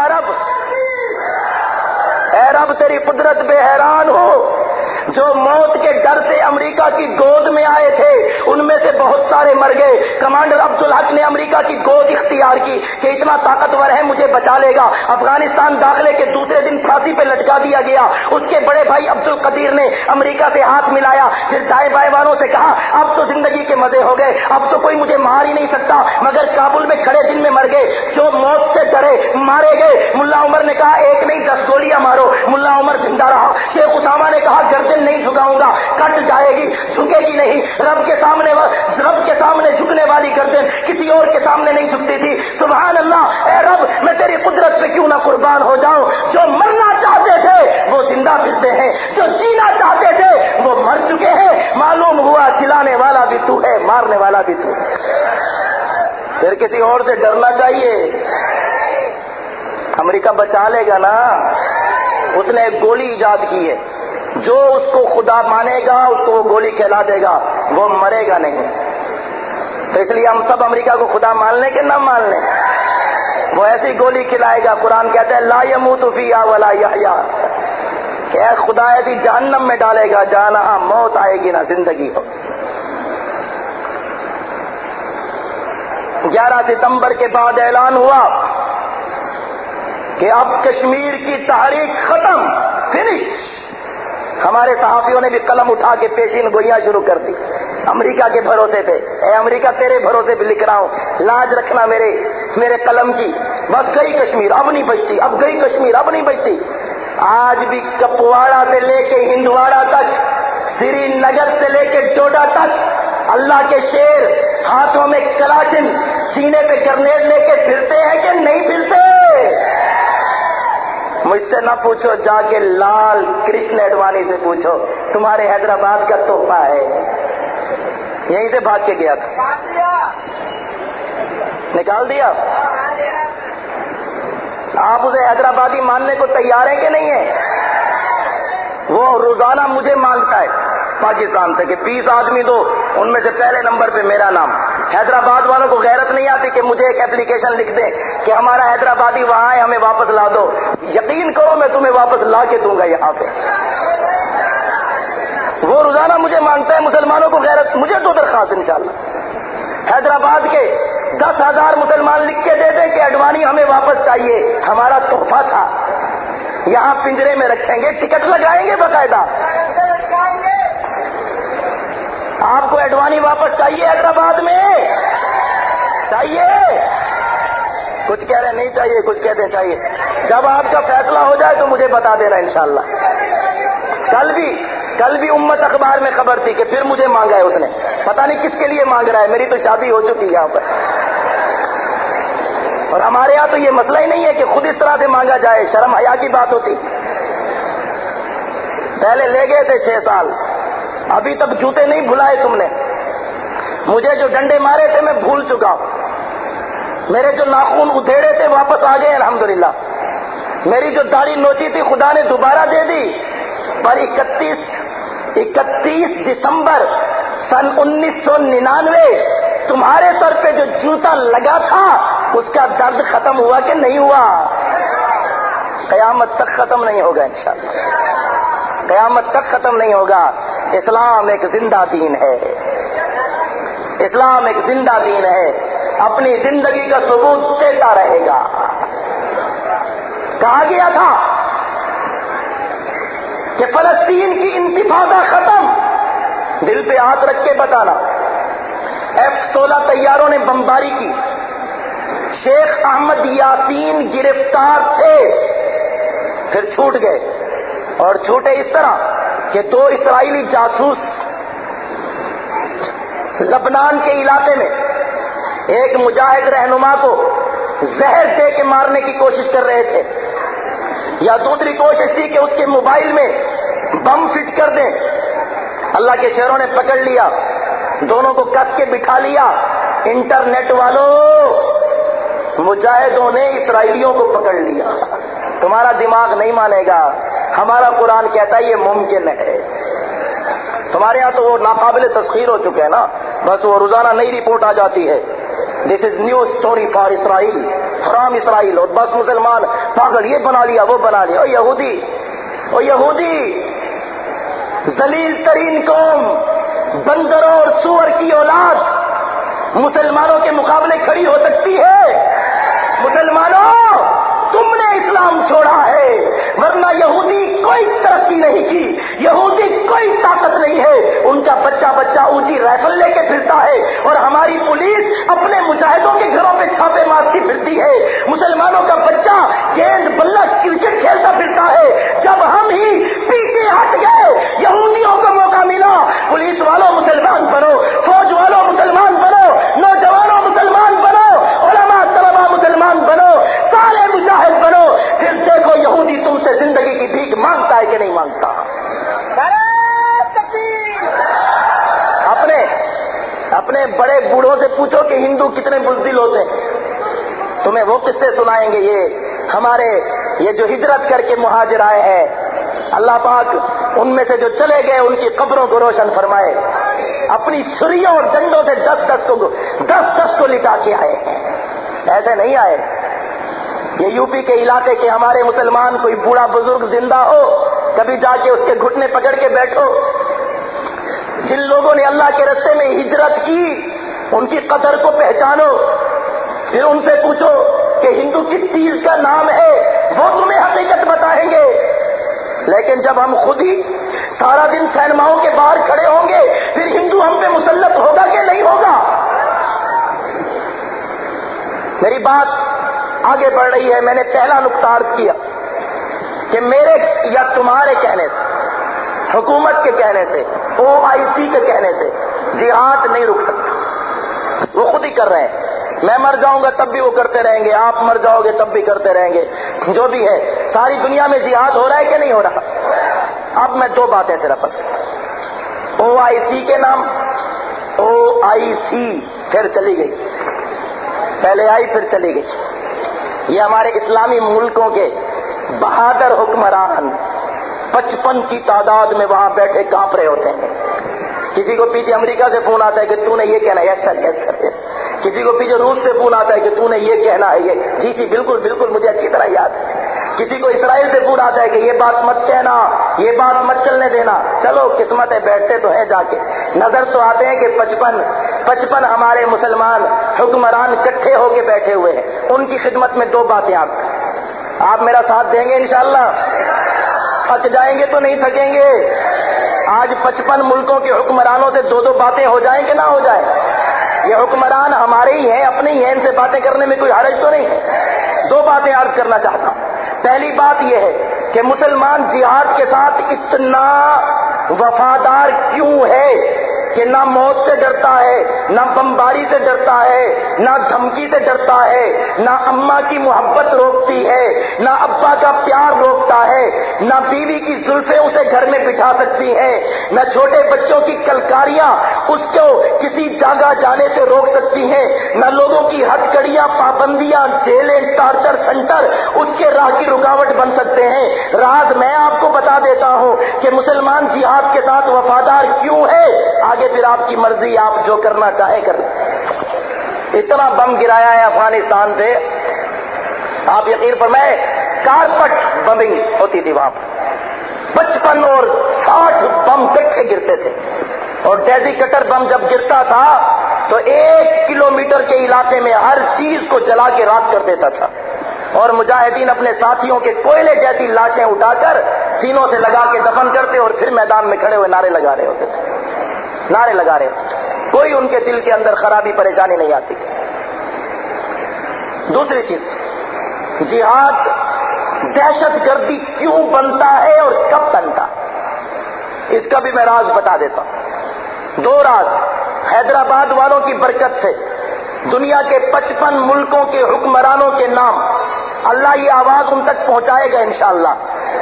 رب اے رب تیری قدرت بے حیران ہو جو موت کے ڈر سے امریکہ کی گود میں آئے تھے، ان میں سے بہت سارے مر گئے۔ کمانڈر عبد الحق نے امریکہ کی گود اختیار کی کہ اتنا طاقتور ہے، مجھے بچا لے گا۔ افغانستان داخلے کے دوسرے دن پھانسی پہ لٹکا دیا گیا۔ اس کے بڑے بھائی عبد القدیر نے امریکہ سے ہاتھ ملایا۔ پھر دائیں بائیں والوں سے کہا، اب تو زندگی کے مزے ہو گئے، اب تو کوئی مجھے مار ہی نہیں سکتا۔ مگر کابل میں کھڑے دن میں مر گئے۔ جو موت سے ڈرے، مارے گئے۔ ملا عمر نے کہا، ایک نہیں، دس گولیاں مارو۔ ملا عمر زندہ رہا۔ شیخ اسامہ نے کہا، گردن نہیں جھکاؤں گا، کٹ جائے گی، جھکے گی نہیں۔ رب کے سامنے رب کے سامنے جھکنے والی گردن کسی اور کے سامنے نہیں جھکتی تھی۔ سبحان اللہ، اے رب، میں تیری قدرت پہ کیوں نہ قربان ہو جاؤں؟ جو مرنا چاہتے تھے، وہ زندہ پھرتے ہیں۔ جو جینا چاہتے تھے، وہ مر چکے ہیں۔ معلوم ہوا چلانے والا بھی تو ہے، مارنے والا بھی تو ہے۔ پھر کسی اور سے ڈرنا چاہیے۔ امریکہ بچا لے گا نا۔ اس نے ایک گولی ایجاد کی ہے۔ جو اس کو خدا مانے گا، اس کو وہ گولی کھلا دے گا، وہ مرے گا نہیں۔ تو اس لیے ہم سب امریکہ کو خدا مان لیں کہ نہ مان لیں۔ وہ ایسی گولی کھلائے گا، قرآن کہتا ہے، لا يموت فیہا ولا یحیا کہ اے خدا ایسی جہنم میں ڈالے گا جانا موت آئے گی، نہ زندگی ہو۔ گیارہ ستمبر کے بعد اعلان ہوا کہ اب کشمیر کی تاریخ ختم، فنش۔ ہمارے صحافیوں نے بھی قلم اٹھا کے پیشین گوئیاں شروع کر دی۔ امریکہ کے بھروسے پہ، اے امریکہ، تیرے بھروسے پہ لکھ رہا ہوں۔ لاج رکھنا میرے میرے قلم کی۔ بس گئی کشمیر، اب نہیں بچتی، اب گئی کشمیر، اب نہیں بچتی۔ آج بھی کپواڑا سے لے کے ہندواڑا تک، سری نگر سے لے کے ڈوڈا تک، اللہ کے شیر، ہاتھوں میں کلاشن، سینے پہ گرنیڈ لے کے پھرتے ہیں کہ نہیں پھرتے؟ مجھ سے نہ پوچھو، جا کے لال کرشن اڈوانی سے پوچھو، تمہارے حیدرآباد کا تحفہ ہے۔ یہیں سے بھاگ کے گیا تھا۔ نکال دیا؟ آپ اسے حیدرآبادی ماننے کو تیار ہیں کہ نہیں ہے وہ روزانہ مجھے مانگتا ہے۔ پاکستان سے کہ بیس آدمی دو، ان میں سے پہلے نمبر پہ میرا نام۔ حیدرآباد والوں کو غیرت نہیں آتی کہ مجھے ایک اپلیکیشن لکھ دیں کہ ہمارا حیدرآبادی وہاں ہے، ہمیں واپس لا دو۔ یقین کرو، میں تمہیں واپس لا کے دوں گا یہاں پہ۔ وہ روزانہ مجھے مانگتا ہے، مسلمانوں کو غیرت، مجھے تو درخواست انشاءاللہ۔ حیدرآباد کے دس ہزار مسلمان لکھ کے دے دیں کہ اڈوانی ہمیں واپس چاہیے۔ ہمارا تحفہ تھا۔ یہاں پنجرے میں رکھیں گے، ٹکٹ لگائیں گے باقاعدہ۔ آپ کو اڈوانی واپس چاہیے حیدرآباد میں چاہیے کچھ کہہ رہے نہیں چاہیے، کچھ کہتے چاہیے۔ جب آپ کا فیصلہ ہو جائے تو مجھے بتا دینا انشاءاللہ۔ کل بھی کل بھی امت اخبار میں خبر تھی کہ پھر مجھے مانگا ہے اس نے۔ پتا نہیں کس کے لیے مانگ رہا ہے، میری تو شادی ہو چکی ہے یہاں پر۔ اور ہمارے یہاں تو یہ مسئلہ ہی نہیں ہے کہ خود اس طرح سے مانگا جائے، شرم حیا کی بات ہوتی۔ پہلے لے گئے تھے چھ سال، ابھی تک جوتے نہیں بھلائے تم نے۔ مجھے جو ڈنڈے مارے تھے، میں بھول چکا ہوں۔ میرے جو ناخون ادھیڑے تھے واپس آ گئے، الحمدللہ۔ میری جو داڑھی نوچی تھی، خدا نے دوبارہ دے دی۔ پر اکتیس اکتیس دسمبر سن انیس سو ننانوے، تمہارے سر پہ جو جوتا لگا تھا، اس کا درد ختم ہوا کہ نہیں ہوا؟ قیامت تک ختم نہیں ہوگا انشاءاللہ۔ قیامت تک ختم نہیں ہوگا۔ اسلام ایک زندہ دین ہے۔ اسلام ایک زندہ دین ہے۔ اپنی زندگی کا ثبوت دیتا رہے گا۔ کہا گیا تھا کہ فلسطین کی انتفادہ ختم۔ دل پہ ہاتھ رکھ کے بتانا۔ ایف سولہ طیاروں نے بمباری کی۔ شیخ احمد یاسین گرفتار تھے۔ پھر چھوٹ گئے۔ اور چھوٹے اس طرح کہ دو اسرائیلی جاسوس لبنان کے علاقے میں ایک مجاہد رہنما کو زہر دے کے مارنے کی کوشش کر رہے تھے۔ یا دوسری کوشش تھی کہ اس کے موبائل میں بم فٹ کر دیں۔ اللہ کے شہروں نے پکڑ لیا۔ دونوں کو کس کے بٹھا لیا؟ انٹرنیٹ والوں۔ مجاہدوں نے اسرائیلیوں کو پکڑ لیا۔ تمہارا دماغ نہیں مانے گا۔ ہمارا قرآن کہتا ہے یہ ممکن ہے۔ تمہارے یہاں تو وہ ناقابل تسخیر ہو چکے ہیں نا۔ بس وہ روزانہ نئی رپورٹ آ جاتی ہے۔ This is new story for Israel from Israel اور بس مسلمان پاگل یہ بنا لیا، وہ بنا لیا. او یہودی او یہودی زلیل ترین قوم بندروں اور سور کی اولاد، مسلمانوں کے مقابلے کھڑی ہو سکتی ہے. مسلمانوں اسلام چھوڑا ہے، ورنہ یہودی کوئی ترقی نہیں کی، یہودی کوئی طاقت نہیں ہے۔ ان کا بچہ بچہ اونچی رائفل لے کے پھرتا ہے اور ہماری پولیس اپنے مجاہدوں کے گھروں پہ چھاپے مارتی پھرتی ہے۔ مسلمانوں کا بچہ گیند بلہ کرکٹ کھیلتا پھرتا ہے۔ جب ہم ہی پیچھے ہٹ گئے، یہودیوں کو موقع ملا، پولیس والوں، مسلمان بنو، فوج والوں، مسلمان بنو نوجوانوں مسلمان بنو علماء طلبا مسلمان بنو سارے مجاہد بنو پھر دیکھو یہودی تم سے زندگی کی بھیک مانگتا ہے کہ نہیں مانگتا؟ اپنے اپنے بڑے بوڑھوں سے پوچھو کہ ہندو کتنے بزدل ہوتے ہیں۔ تمہیں وہ قصے سنائیں گے، یہ ہمارے، یہ جو ہجرت کر کے مہاجر آئے ہیں، اللہ پاک ان میں سے جو چلے گئے، ان کی قبروں کو روشن فرمائے۔ اپنی چھریوں اور ڈنڈوں سے دس دس کو، دس دس کو لٹا کے آئے ہیں۔ ایسے نہیں آئے۔ یہ یو پی کے علاقے کے ہمارے مسلمان کوئی بوڑھا بزرگ زندہ ہو، کبھی جا کے اس کے گھٹنے پکڑ کے بیٹھو۔ جن لوگوں نے اللہ کے رستے میں ہجرت کی، ان کی قدر کو پہچانو۔ پھر ان سے پوچھو کہ ہندو کس چیز کا نام ہے؟ وہ تمہیں حقیقت بتائیں گے۔ لیکن جب ہم خود ہی سارا دن سینماؤں کے باہر کھڑے ہوں گے، پھر ہندو ہم پہ مسلط ہوگا کہ نہیں ہوگا؟ میری بات آگے بڑھ رہی ہے، میں نے پہلا عرض کیا کہ میرے یا تمہارے کہنے سے، حکومت کے کہنے سے او آئی سی کے کہنے سے جہاد نہیں رک سکتا۔ وہ خود ہی کر رہے ہیں۔ میں مر جاؤں گا تب بھی وہ کرتے رہیں گے، آپ مر جاؤ گے تب بھی کرتے رہیں گے۔ جو بھی ہے، ساری دنیا میں جہاد ہو رہا ہے کہ نہیں ہو رہا؟ اب میں دو باتیں صرف او آئی سی کے نام او آئی سی پھر چلی گئی۔ پہلے آئی، پھر چلی گئی۔ یہ ہمارے اسلامی ملکوں کے بہادر حکمران پچپن کی تعداد میں وہاں بیٹھے کانپ رہے ہوتے ہیں۔ کسی کو پیچھے امریکہ سے فون آتا ہے کہ تو نے یہ کہنا ہے۔ سر یس سر کسی کو پیچھے روس سے فون آتا ہے کہ تو نے یہ کہنا ہے۔ یہ جی جی بالکل بالکل، مجھے اچھی طرح یاد ہے۔ کسی کو اسرائیل سے فون آتا ہے کہ یہ بات مت کہنا، یہ بات مت چلنے دینا۔ چلو قسمت ہے بیٹھتے تو ہے جا کے۔ نظر تو آتے ہیں کہ پچپن پچپن ہمارے مسلمان حکمران کٹھے ہو کے بیٹھے ہوئے ہیں۔ ان کی خدمت میں دو باتیں آپ۔ آپ میرا ساتھ دیں گے انشاءاللہ؟ تھک جائیں گے تو نہیں تھکیں گے۔ آج پچپن ملکوں کے حکمرانوں سے دو دو باتیں ہو جائیں کہ نہ ہو جائیں۔ یہ حکمران ہمارے ہی ہیں، اپنے ہی ہیں، ان سے باتیں کرنے میں کوئی حرج تو نہیں۔ ہے دو باتیں عرض کرنا چاہتا ہوں۔ پہلی بات یہ ہے کہ مسلمان جہاد کے ساتھ اتنا وفادار کیوں ہے؟ کہ نہ موت سے ڈرتا ہے، نہ بمباری سے ڈرتا ہے، نہ دھمکی سے ڈرتا ہے، نہ اما کی محبت روکتی ہے، نہ ابا کا پیار روکتا ہے، نہ بیوی کی زلفیں اسے گھر میں بٹھا سکتی ہیں، نہ چھوٹے بچوں کی کلکاریاں اس کو کسی جگہ جانے سے روک سکتی ہیں، نہ لوگوں کی ہتھ کڑیاں پابندیاں، جیلیں، ٹارچر سینٹر اس کے راہ کی رکاوٹ بن سکتے ہیں۔ راز میں آپ کو بتا دیتا ہوں کہ مسلمان جہاد کے ساتھ وفادار کیوں ہے آگے پھر آپ کی مرضی آپ جو کرنا چاہے کر اتنا بم گرایا ہے افغانستان سے آپ یقین پر میں کارپٹ بمنگ ہوتی تھی وہاں پر۔ پچپن اور ساٹھ بم کٹھے گرتے تھے۔ اور ڈیزی کٹر بم جب گرتا تھا، تو ایک کلومیٹر کے علاقے میں ہر چیز کو جلا کے راک کر دیتا تھا۔ اور مجاہدین اپنے ساتھیوں کے کوئلے جیسی لاشیں اٹھا کر سینوں سے لگا کے دفن کرتے اور پھر میدان میں کھڑے ہوئے نعرے لگا رہے ہوتے تھے۔ نعرے لگا رہے کوئی ان کے دل کے اندر خرابی پریشانی نہیں آتی۔ دوسری چیز، جہاد دہشت گردی کیوں بنتا ہے اور کب بنتا اس کا بھی میں راز بتا دیتا ہوں۔ دو راز، حیدرآباد والوں کی برکت سے دنیا کے پچپن ملکوں کے حکمرانوں کے نام اللہ یہ آواز ان تک پہنچائے گا انشاءاللہ۔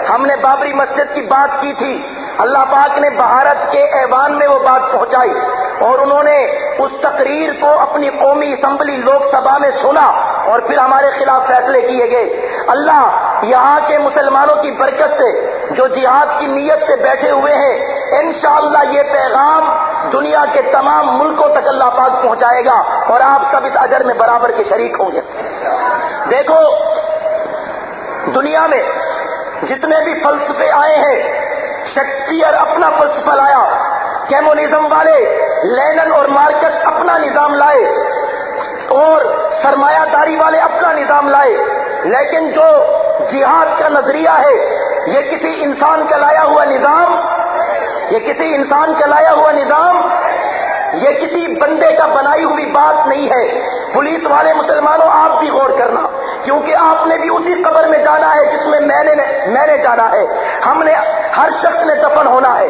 ہم نے بابری مسجد کی بات کی تھی۔ اللہ پاک نے بھارت کے ایوان میں وہ بات پہنچائی اور انہوں نے اس تقریر کو اپنی قومی اسمبلی لوک سبھا میں سنا اور پھر ہمارے خلاف فیصلے کیے گئے۔ اللہ یہاں کے مسلمانوں کی برکت سے جو جہاد کی نیت سے بیٹھے ہوئے ہیں، انشاءاللہ یہ پیغام دنیا کے تمام ملکوں تک اللہ پاک پہنچائے گا اور آپ سب اس اجر میں برابر کے شریک ہوں گے۔ دیکھو، دنیا میں جتنے بھی فلسفے آئے ہیں شیکسپیئر اپنا فلسفہ لایا کیمونزم والے لینن اور مارکس اپنا نظام لائے اور سرمایہ داری والے اپنا نظام لائے۔ لیکن جو جہاد کا نظریہ ہے، یہ کسی انسان کا لایا ہوا نظام، یہ کسی انسان کا لایا ہوا نظام، یہ کسی بندے کا بنائی ہوئی بات نہیں ہے۔ پولیس والے مسلمانوں، آپ بھی غور کرنا، کیونکہ آپ نے بھی اسی قبر میں جانا ہے جس میں میں نے میں نے جانا ہے۔ ہم نے ہر شخص نے دفن ہونا ہے۔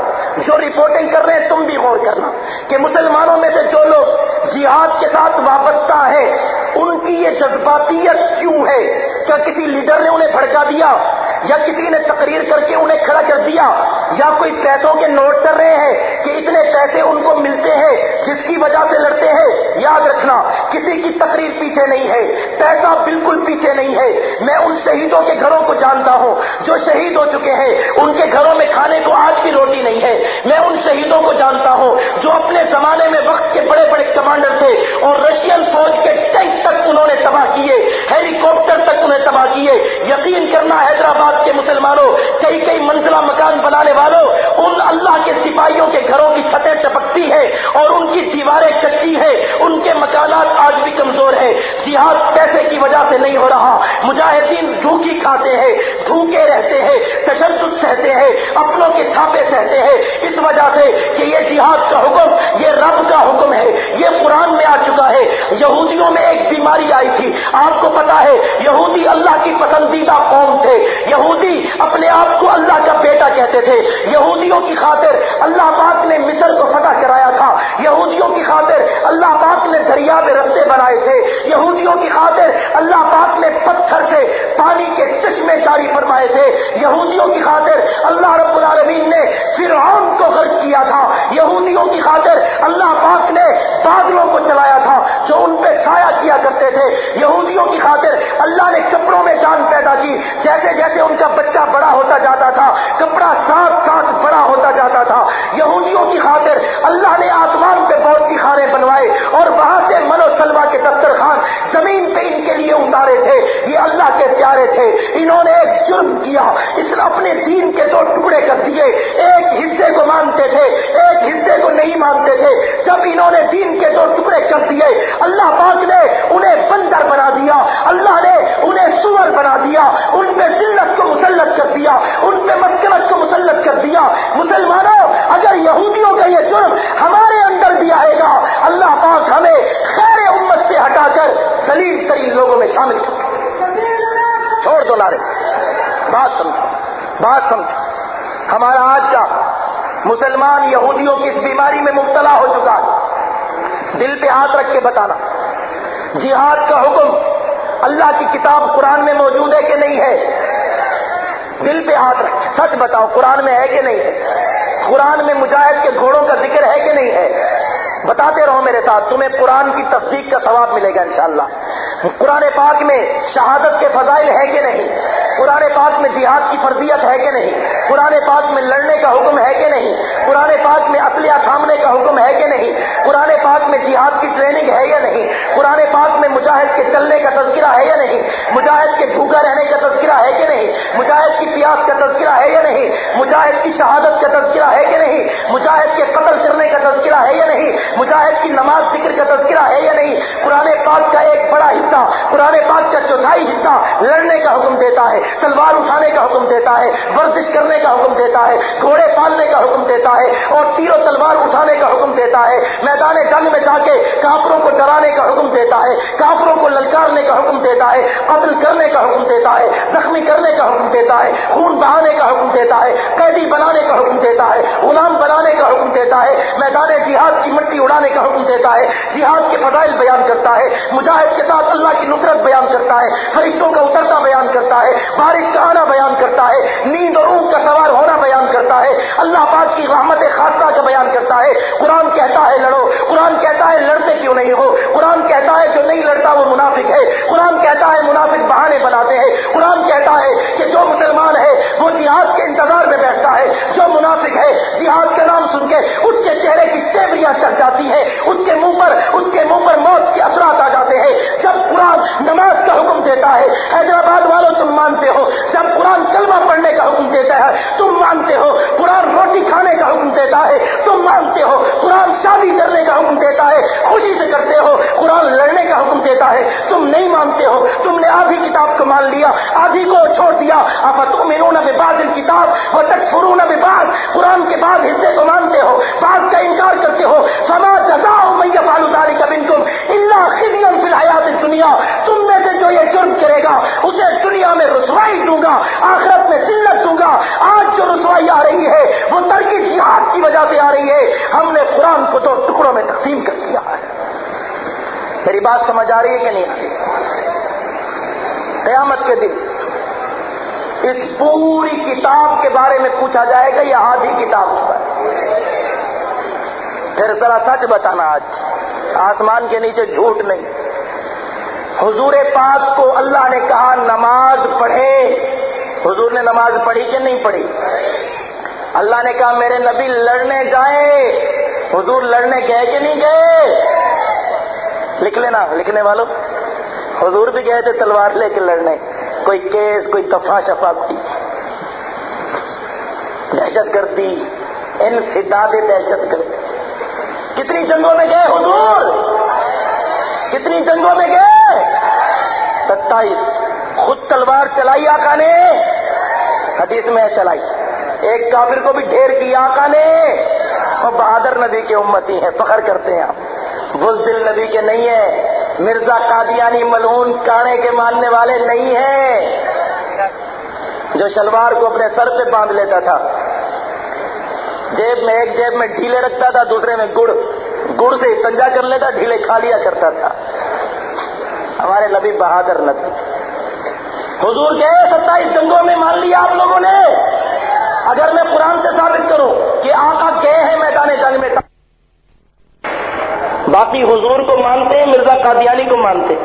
جو رپورٹنگ کر رہے ہیں، تم بھی غور کرنا کہ مسلمانوں میں سے جو لوگ جہاد کے ساتھ وابستہ ہیں، ان کی یہ جذباتیت کیوں ہے؟ کیا کسی لیڈر نے انہیں بھڑکا دیا؟ یا کسی نے تقریر کر کے انہیں کھڑا کر دیا، یا کوئی پیسوں کے نوٹ کر رہے ہیں کہ اتنے پیسے ان کو ملتے ہیں جس کی وجہ سے لڑتے ہیں، یاد رکھنا کسی کی تقریر پیچھے نہیں ہے، پیسہ بالکل پیچھے نہیں ہے۔ میں ان شہیدوں کے گھروں کو جانتا ہوں جو شہید ہو چکے ہیں، ان کے گھروں میں کھانے کو آج بھی روٹی نہیں ہے۔ میں ان شہیدوں کو جانتا ہوں جو اپنے زمانے میں وقت کے بڑے بڑے کمانڈر تھے اور رشین فوج کے ٹینک تک انہوں نے تباہ کیے، ہیلی کاپٹر تک انہیں تباہ کیے۔ یقین کرنا حیدرآباد کے مسلمانوں، کئی کئی منزلہ مکان بنانے والوں، ان اللہ کے سپاہیوں کے گھروں کی چھتیں ٹپکتی ہے اور ان کی دیواریں کچی ہے ان کے مکانات آج بھی کمزور ہے جہاد پیسے کی وجہ سے نہیں ہو رہا۔ مجاہدین دھوکی کھاتے ہیں، دھوکے رہتے ہیں، تشدد سہتے ہیں، اپنوں کے چھاپے سہتے ہیں۔ اس وجہ سے کہ یہ جہاد کا حکم، یہ رب کا حکم ہے۔ یہ قرآن میں آ چکا ہے۔ یہودیوں میں یہودی اللہ کی پسندیدہ قوم تھے۔ یہودی اپنے آپ کو اللہ کا بیٹا کہتے تھے۔ یہودیوں کی خاطر اللہ پاک نے مصر کو فتح کرایا۔ تھا یہودیوں کی خاطر اللہ پاک نے دریا میں رستے بنائے تھے، یہودیوں کی خاطر اللہ پاک نے پتھر سے پانی کے چشمے جاری فرمائے تھے۔ یہودیوں کی خاطر اللہ رب العالمین نے فرعون کو غرق کیا تھا۔ یہودیوں کی خاطر اللہ پاک نے بادلوں کو چلایا تھا جو ان پہ سایہ کیا کرتے تھے۔ یہودیوں کی خاطر اللہ نے کپڑوں میں جان پیدا کی، جیسے جیسے ان کا بچہ بڑا ہوتا جاتا تھا، کپڑا ساتھ ساتھ بڑا ہوتا جاتا تھا۔ یہودیوں کی خاطر اللہ نے آسمان پہ بہت سی خانے بنوائے اور وہاں سے منو سلوا کے دفترخان زمین پہ ان کے لیے اتارے تھے۔ یہ اللہ کے پیارے تھے۔ انہوں نے ایک جرم کیا۔ اس نے اپنے دین کے دو ٹکڑے کر دیے۔ ایک حصے کو مانتے تھے، ایک حصے کو نہیں مانتے تھے۔ جب انہوں نے دین کے دو ٹکڑے کر دیے، اللہ پاک نے انہیں بندر بنا دیا۔ اللہ نے انہیں سور بنا دیا۔ ان پہ ذلت کو مسلط کر دیا۔ ان پہ مسکرت کو مسلط کر دیا۔ مسلمانوں اگر یہودیوں کا یہ جرم ہمارے اندر بھی آئے گا، اللہ پاک ہمیں خیر امت سے ہٹا کر سلیم ترین لوگوں میں شامل کر چھوڑ دو نارے بات سمجھو۔ بات سمجھو۔ ہمارا آج کا مسلمان یہودیوں کی اس بیماری میں مبتلا ہو چکا ہے۔ دل پہ ہاتھ رکھ کے بتانا۔ جہاد کا حکم اللہ کی کتاب قرآن میں موجود ہے کہ نہیں ہے؟ دل پہ ہاتھ رکھ سچ بتاؤ، قرآن میں ہے کہ نہیں ہے؟ قرآن میں مجاہد کے گھوڑوں کا ذکر ہے کہ نہیں ہے؟ بتاتے رہو میرے ساتھ، تمہیں قرآن کی تصدیق کا ثواب ملے گا انشاءاللہ۔ قرآن پاک میں شہادت کے فضائل ہے کہ نہیں؟ قرآن پاک میں جہاد کی فرضیت ہے کہ نہیں؟ قرآن پاک میں لڑنے کا حکم ہے کہ نہیں؟ قرآن پاک میں اسلحہ تھامنے کا حکم ہے کہ نہیں؟ قرآن پاک میں جہاد کی ٹریننگ ہے یا نہیں؟ قرآن پاک میں مجاہد کے چلنے کا تذکرہ ہے یا نہیں؟ مجاہد کے بھوکا رہنے کا تذکرہ ہے کہ نہیں؟ مجاہد کی پیاس کا تذکرہ ہے یا نہیں؟ مجاہد کی شہادت کا تذکرہ ہے کہ نہیں؟ مجاہد کے قتل کرنے کا تذکرہ ہے یا نہیں؟ مجاہد کی نماز ذکر کا تذکرہ ہے یا نہیں؟ قرآن پاک کا ایک بڑا حصہ حصہ قرآن پاک کا چوتھائی حصہ لڑنے کا حکم دیتا ہے تلوار اٹھانے کا حکم دیتا ہے ورزش کرنے کا حکم دیتا ہے گھوڑے پالنے کا حکم دیتا ہے اور تیر و تلوار اٹھانے کا حکم دیتا ہے میدان جنگ میں جا کے کافروں کو ڈرانے کا حکم دیتا ہے کافروں کو للکارنے کا حکم دیتا ہے قتل کرنے کا حکم دیتا ہے زخمی کرنے کا حکم دیتا ہے خون بہانے کا حکم دیتا ہے قیدی بنانے کا حکم دیتا ہے غلام بنانے کا حکم دیتا ہے میدان جہاد کی مٹی اڑانے کا حکم دیتا ہے جہاد کے فضائل بیان کرتا ہے مجاہد کے ساتھ اللہ کی نصرت بیان کرتا ہے، فرشتوں کا اترتا بیان کرتا ہے، بارش کا آنا بیان کرتا ہے، نیند اور اونگ کا سوار ہونا بیان کرتا ہے، اللہ پاک کی رحمت خاصہ کا بیان کرتا ہے۔ قرآن کہتا ہے، لڑو، قرآن کہتا ہے، لڑتے کیوں نہیں ہو؟ قرآن کہتا ہے، جو نہیں لڑتا وہ منافق ہے۔ قرآن کہتا ہے، منافق بہانے بناتے ہیں۔ قرآن کہتا ہے کہ جو مسلمان ہے، وہ جہاد کے انتظار میں بیٹھتا ہے۔ جو منافق ہے، جہاد کا نام سن کے اس کے چہرے کی تیوریاں چڑھ جاتی ہیں۔ اس کے منہ پر، اس کے منہ پر موت کے اثرات آ جاتے ہیں۔ جب قرآن نماز کا حکم دیتا ہے، حیدرآباد والوں تم مانتے ہو، جب قرآن کلمہ پڑھنے کا حکم دیتا ہے، تم مانتے ہو، قرآن روٹی کھانے کا حکم دیتا ہے، تم مانتے ہو، قرآن شادی کرنے کا حکم دیتا ہے، خوشی سے کرتے ہو، قرآن لڑنے کا حکم دیتا ہے، تم نہیں مانتے ہو، تم نے آدھی کتاب کو مان لیا، آدھی کو چھوڑ دیا اب تم انہوں کتاب اور تک قرآن کے بعد حصے کو مانتے ہو، بعض کا انکار کرتے ہو سما جزا میہ بالوداری کا بن تم اللہ خدیم فی دنیا، تم میں سے جو یہ جرم کرے گا، اسے دنیا میں رسوائی دوں گا، آخرت میں ذلت دوں گا۔ آج جو رسوائی آ رہی ہے، وہ ترکی جہاد کی وجہ سے آ رہی ہے۔ ہم نے قرآن کو دو ٹکڑوں میں تقسیم کر دیا ہے۔ میری بات سمجھ آ رہی ہے کہ نہیں آ رہی؟ قیامت کے دن اس پوری کتاب کے بارے میں پوچھا جائے گا یا آدھی کتاب پر پھر ذرا سچ بتانا آج، آسمان کے نیچے جھوٹ نہیں۔ حضور پاک کو اللہ نے کہا نماز پڑھے۔ حضور نے نماز پڑھی کہ نہیں پڑھی؟ اللہ نے کہا میرے نبی لڑنے جائیں حضور لڑنے گئے کہ نہیں گئے؟ لکھ لینا، لکھنے والوں۔ حضور بھی گئے تھے تلوار لے کے لڑنے۔ کوئی کیس، کوئی دفاع شفا کوئی دہشت گردی ان فداد دہشت گردی۔ کتنی جنگوں میں گئے حضور؟ کتنی جنگوں میں گئے؟ ستائیس۔ خود تلوار چلائی آقا نے۔ حدیث میں چلائی۔ ایک کافر کو بھی ڈھیر کیا آقا نے۔ اور بہادر نبی کے امتی ہیں، فخر کرتے ہیں آپ۔ بزدل نبی کے نہیں ہیں مرزا قادیانی ملون کانے کے ماننے والے نہیں ہیں۔ جو شلوار کو اپنے سر پہ باندھ لیتا تھا۔ جیب میں، ایک جیب میں ڈھیلے رکھتا تھا، دوسرے میں گڑ۔ گڑ سے سنجا کر لیتا، ڈھیلے کھا لیا کرتا تھا۔ ہمارے نبی بہادر نبی حضور کے ستائیس جنگوں میں مان لیا آپ لوگوں نے۔ اگر میں قرآن سے ثابت کروں کہ آقا گئے ہیں میدان جنگ میں باقی حضور کو مانتے، مرزا قادیانی کو مانتے۔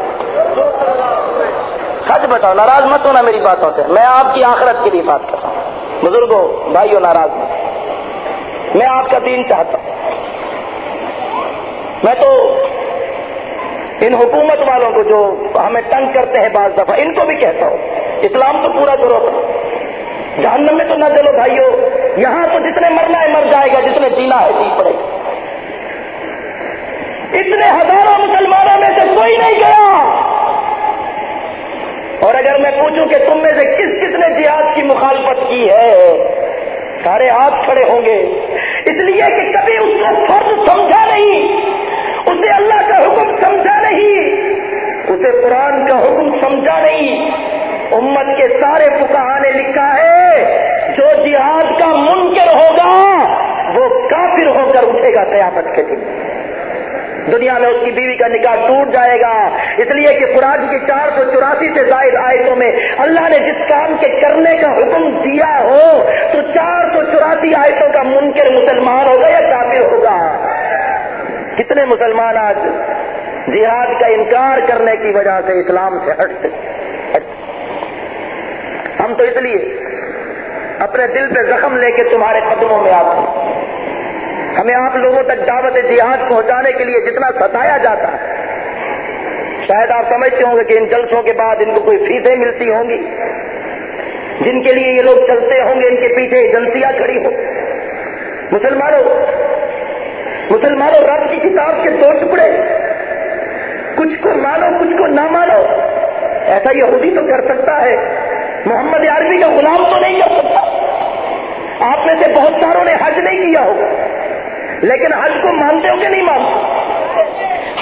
سچ بتاؤ، ناراض مت ہونا میری باتوں سے۔ میں آپ کی آخرت کے لیے بات کر رہا ہوں۔ بزرگوں بھائیو، ناراض مت۔ میں آپ کا دین چاہتا ہوں۔ میں تو ان حکومت والوں کو جو ہمیں تنگ کرتے ہیں بعض دفعہ، ان کو بھی کہتا ہوں، اسلام تو پورا کرو جہنم میں تو نہ چلو بھائیو، یہاں تو جتنے مرنا ہے مر جائے گا، جتنے جینا ہے جی پڑے گا۔ اتنے ہزاروں مسلمانوں میں سے کوئی نہیں گیا۔ اور اگر میں پوچھوں کہ تم میں سے کس کس نے جہاد کی مخالفت کی ہے، سارے ہاتھ کھڑے ہوں گے۔ اس لیے کہ کبھی اس کو فرض سمجھا نہیں، اسے اللہ کا حکم سمجھا نہیں۔ اسے قرآن کا حکم سمجھا نہیں۔ امت کے سارے فکہ نے لکھا ہے، جو جہاد کا منکر ہوگا، وہ کافر ہو کر اٹھے گا قیامت کے دن۔ دنیا میں اس کی بیوی کا نکاح ٹوٹ جائے گا۔ اس لیے کہ قرآن کی چار سو چوراسی سے زائد آیتوں میں اللہ نے جس کام کے کرنے کا حکم دیا ہو، تو چار سو چوراسی آیتوں کا منکر مسلمان ہوگا یا کافر ہوگا؟ کتنے مسلمان آج؟ جہاد کا انکار کرنے کی وجہ سے اسلام سے ہٹتے ہم تو اس لیے اپنے دل پہ زخم لے کے تمہارے قدموں میں آتے ہیں۔ ہمیں آپ لوگوں تک دعوت جہاد پہنچانے کے لیے جتنا ستایا جاتا ہے۔ شاید آپ سمجھتے ہوں گے کہ ان جلسوں کے بعد ان کو کوئی فیسیں ملتی ہوں گی۔ جن کے لیے یہ لوگ چلتے ہوں گے، ان کے پیچھے ایجنسیاں کھڑی ہوں۔ مسلمانوں مسلمانوں، رب کی کتاب کے دو ٹکڑے کچھ کو مانو، کچھ کو نہ مانو۔ ایسا یہودی تو کر سکتا ہے۔ محمد عربی کا غلام تو نہیں کر سکتا۔ آپ میں سے بہت ساروں نے حج نہیں کیا ہوگا لیکن حج کو مانتے ہو کہ نہیں مانتے؟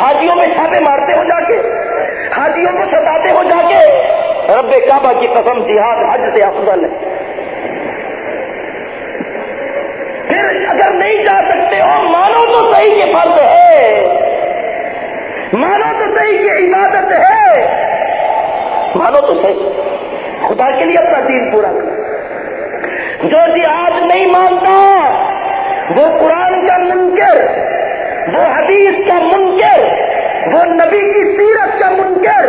حاجیوں میں چھاپے مارتے ہو جا کے، حاجیوں کو ستاتے ہو جا کے۔ رب کعبہ کی قسم، جہاد حج سے افضل ہے۔ پھر اگر نہیں جا سکتے ہو، مانو تو صحیح کہ فرض ہے۔ مانو تو صحیح کہ عبادت ہے۔ مانو تو صحیح۔ خدا کے لیے اپنا دین پورا کرو۔ جو جہاد نہیں مانتا، وہ قرآن کا منکر، وہ حدیث کا منکر، وہ نبی کی سیرت کا منکر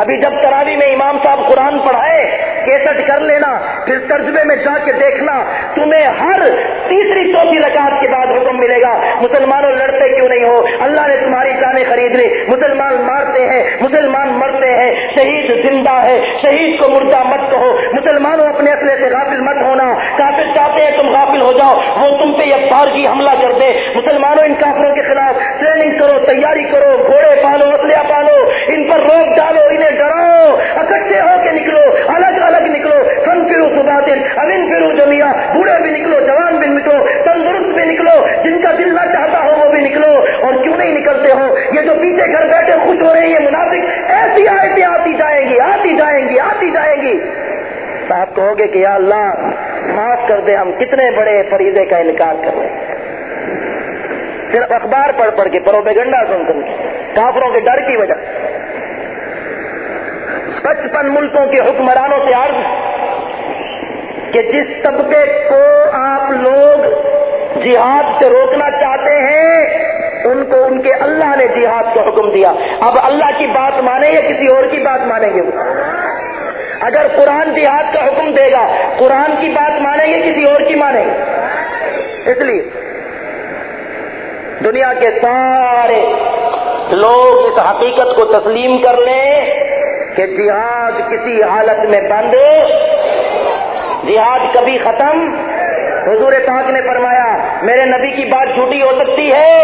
ابھی جب تراوی میں امام صاحب قرآن پڑھائے، کیسٹ کر لینا، پھر ترجمے میں جا کے دیکھنا، تمہیں ہر تیسری چوتھی رکعت کے بعد حکم ملے گا، مسلمانوں لڑتے کیوں نہیں ہو؟ اللہ نے تمہاری جانیں خرید لی، مسلمان مارتے ہیں، مسلمان مرتے ہیں، شہید زندہ ہے، شہید کو مردہ مت کہو، مسلمانوں اپنے اصلے سے غافل مت ہونا، کافر چاہتے ہیں تم غافل ہو جاؤ، وہ تم پہ یہ کی حملہ کر دے، مسلمانوں ان کافروں کے خلاف ٹریننگ کرو، تیاری کرو، گھوڑے پالو اسلحہ پالو، ان پر روک ڈالو، انہیں سے ڈراؤ اکٹھے ہو کے نکلو، الگ الگ نکلو فن پھرو سباتن امین پھرو جمیا بوڑھے بھی نکلو، جوان بھی نکلو، تندرست بھی نکلو، جن کا دل نہ چاہتا ہو وہ بھی نکلو، اور کیوں نہیں نکلتے ہو؟ یہ جو پیچھے گھر بیٹھے خوش ہو رہے ہیں، یہ منافق، ایسی آیتیں آتی جائیں گی، آتی جائیں گی، آتی جائیں گی۔ صاحب کہو گے کہ یا اللہ، معاف کر دے ہم کتنے بڑے فریضے کا انکار کر رہے ہیں۔ صرف اخبار پڑھ پڑھ کے پروپیگنڈا سن سن کے، کافروں کے ڈر کی وجہ۔ پچپن ملکوں کے حکمرانوں سے عرض کہ جس طبقے کو آپ لوگ جہاد سے روکنا چاہتے ہیں، ان کو ان کے اللہ نے جہاد کا حکم دیا۔ اب اللہ کی بات مانے یا کسی اور کی بات مانیں گے؟ اگر قرآن جہاد کا حکم دے گا، قرآن کی بات مانیں گے، کسی اور کی مانیں گے؟ اس لیے دنیا کے سارے لوگ اس حقیقت کو تسلیم کر لیں۔ کہ جہاد کسی حالت میں بند جہاد کبھی ختم۔ حضور پاک نے فرمایا، میرے نبی کی بات جھوٹی ہو سکتی ہے۔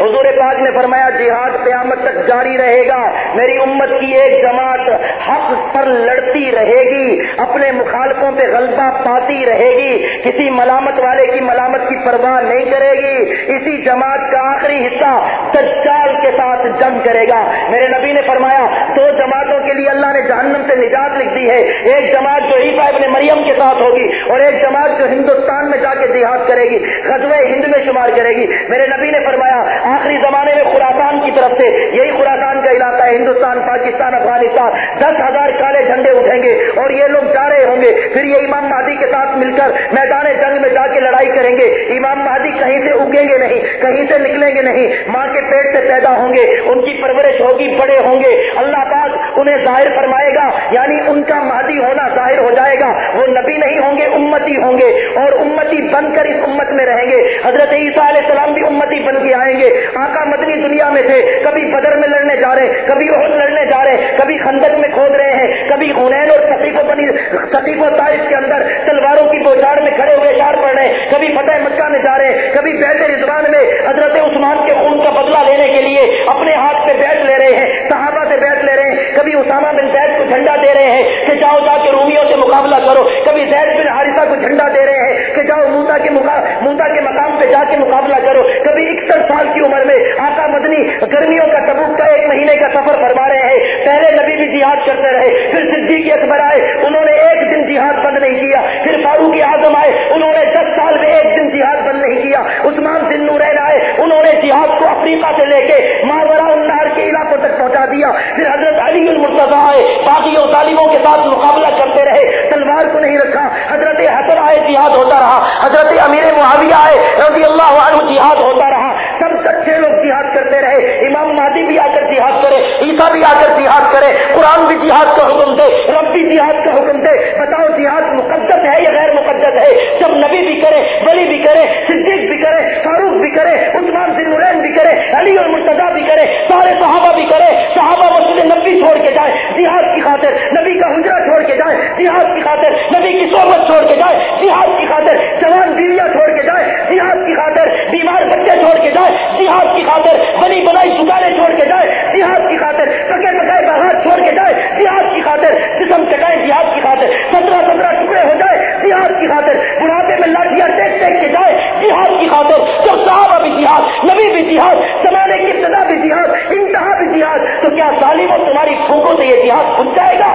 حضور پاک نے فرمایا، جہاد قیامت تک جاری رہے گا۔ میری امت کی ایک جماعت حق پر لڑتی رہے گی، اپنے مخالفوں پہ غلبہ پاتی رہے گی۔ کسی ملامت والے کی ملامت کی پرواہ نہیں کرے گی۔ اسی جماعت کا آخری حصہ دجال کے ساتھ جنگ کرے گا۔ میرے نبی نے فرمایا دو جماعتوں کے لیے اللہ نے جہنم سے نجات لکھ دی ہے۔ ایک جماعت جو عیسا ابن مریم کے ساتھ ہوگی اور ایک جماعت جو ہندوستان میں جا کے جہاد کرے گی، غزوہ ہند میں شمار کرے گی۔ میرے نبی نے فرمایا، آخری زمانے میں خوراسان کی طرف سے یہی خوراسان کا علاقہ ہے، ہندوستان، پاکستان، افغانستان۔ دس ہزار کالے جھنڈے اٹھیں گے اور یہ لوگ جا رہے ہوں گے۔ پھر یہ امام مہدی کے ساتھ مل کر میدان جنگ میں جا کے لڑائی کریں گے۔ امام مہدی کہیں سے اگیں گے نہیں، کہیں سے نکلیں گے نہیں۔ ماں کے پیٹ سے پیدا ہوں گے، ان کی پرورش ہوگی، بڑے ہوں گے۔ اللہ پاک انہیں ظاہر فرمائے گا یعنی ان کا مہدی ہونا ظاہر ہو جائے گا۔ وہ نبی نہیں ہوں گے، امتی ہوں گے۔ اور امتی بن کر اس امت میں رہیں گے۔ حضرت عیسیٰ علیہ السلام بھی امتی بن کے آئیں گے۔ آقا مدنی دنیا میں تھے۔ کبھی بدر میں لڑنے جا رہے، کبھی عہد لڑنے جا رہے، کبھی خندق میں کھود رہے ہیں، کبھی ہنین اور سطیف بنی سطیف و طائف کے اندر تلواروں کی بوچھاڑ میں کھڑے ہوئے اشار پڑھ رہے ہیں۔ کبھی فتح مکہ میں جا رہے ہیں، کبھی بیت رضوان میں حضرت عثمان کے خون کا بدلہ لینے کے لیے اپنے ہاتھ پہ بیٹھ لے رہے ہیں صحابہ سے بیٹھ لے رہے ہیں کبھی اسامہ بن زید کو جھنڈا دے رہے ہیں کہ جاؤ جا کے رومیوں سے مقابلہ کرو۔ کبھی زید بن حارثہ کو جھنڈا دے رہے ہیں کہ جاؤ کے موتا کے مقام پہ جا کے مقابلہ کرو۔ کبھی اکسٹھ سال کی عمر میں آقا مدنی گرمیوں کا تبوک کا ایک مہینے کا سفر فرما رہے ہیں۔ پہلے نبی بھی جہاد کرتے رہے، پھر صدیقی اکبر آئے، انہوں نے ایک دن جہاد بند نہیں کیا۔ پھر فاروق اعظم آئے، انہوں نے دس سال میں ایک دن جہاد بند نہیں کیا۔ عثمان بن نورین آئے، انہوں نے جہاد کو افریقہ سے لے کے ماورا النہر کے علاقوں تک پہنچا دیا۔ پھر حضرت علی المرتضی آئے باقی اور طالبوں کے ساتھ مقابلہ کرتے رہے۔ تلوار کو نہیں رکھا، حضرت حسن آئے، جہاد ہوتا رہا۔ حضرت حضرت امیر معاویہ آئے، رضی اللہ عنہ جہاد ہوتا رہا۔ سب اچھے لوگ جہاد کرتے رہے، امام مادی بھی آ کر جہاد کرے عیسا بھی آ کر جہاد کرے، قرآن بھی جہاد کا حکم دے، رب بھی جہاد کا حکم دے۔ بتاؤ، جہاد مقدس ہے یا غیر مقدس ہے؟ جب نبی بھی کرے بلی بھی کرے، صدیق بھی کرے، فاروق بھی کرے، عثمان بن بھی کرے، علی اور مرتضا بھی کرے، سارے صحابہ بھی کرے، صحابہ مسجد نبی چھوڑ کے جائے، جہاد کی خاطر نبی کا حجرا چھوڑ کے جائے، جہاد کی خاطر نبی کی صحبت چھوڑ کے جائے، جہاد کی خاطر جوان بیویاں چھوڑ کے جائے، جہاد کی خاطر بیمار بچے چھوڑ کے جائے، جہاد کی خاطر بنی بنائی دکانیں چھوڑ کے جائے، جہاد کی خاطر پکے پکائے باہر چھوڑ کے جائے، جہاد کی خاطر جسم چٹائے جہاد کی خاطر سترہ سترہ ٹکڑے ہو جائے جہاد کی خاطر، بڑھاپے میں لاٹیاں ٹیک ٹیک کے جائے جہاد کی خاطر جب صحابہ بھی جہاد، نبی بھی جہاد، زمانے کی ابتدا بھی جہاد، انتہا بھی جہاد، تو کیا ظالم اور تمہاری پھوکوں سے یہ جہاد کھل جائے گا؟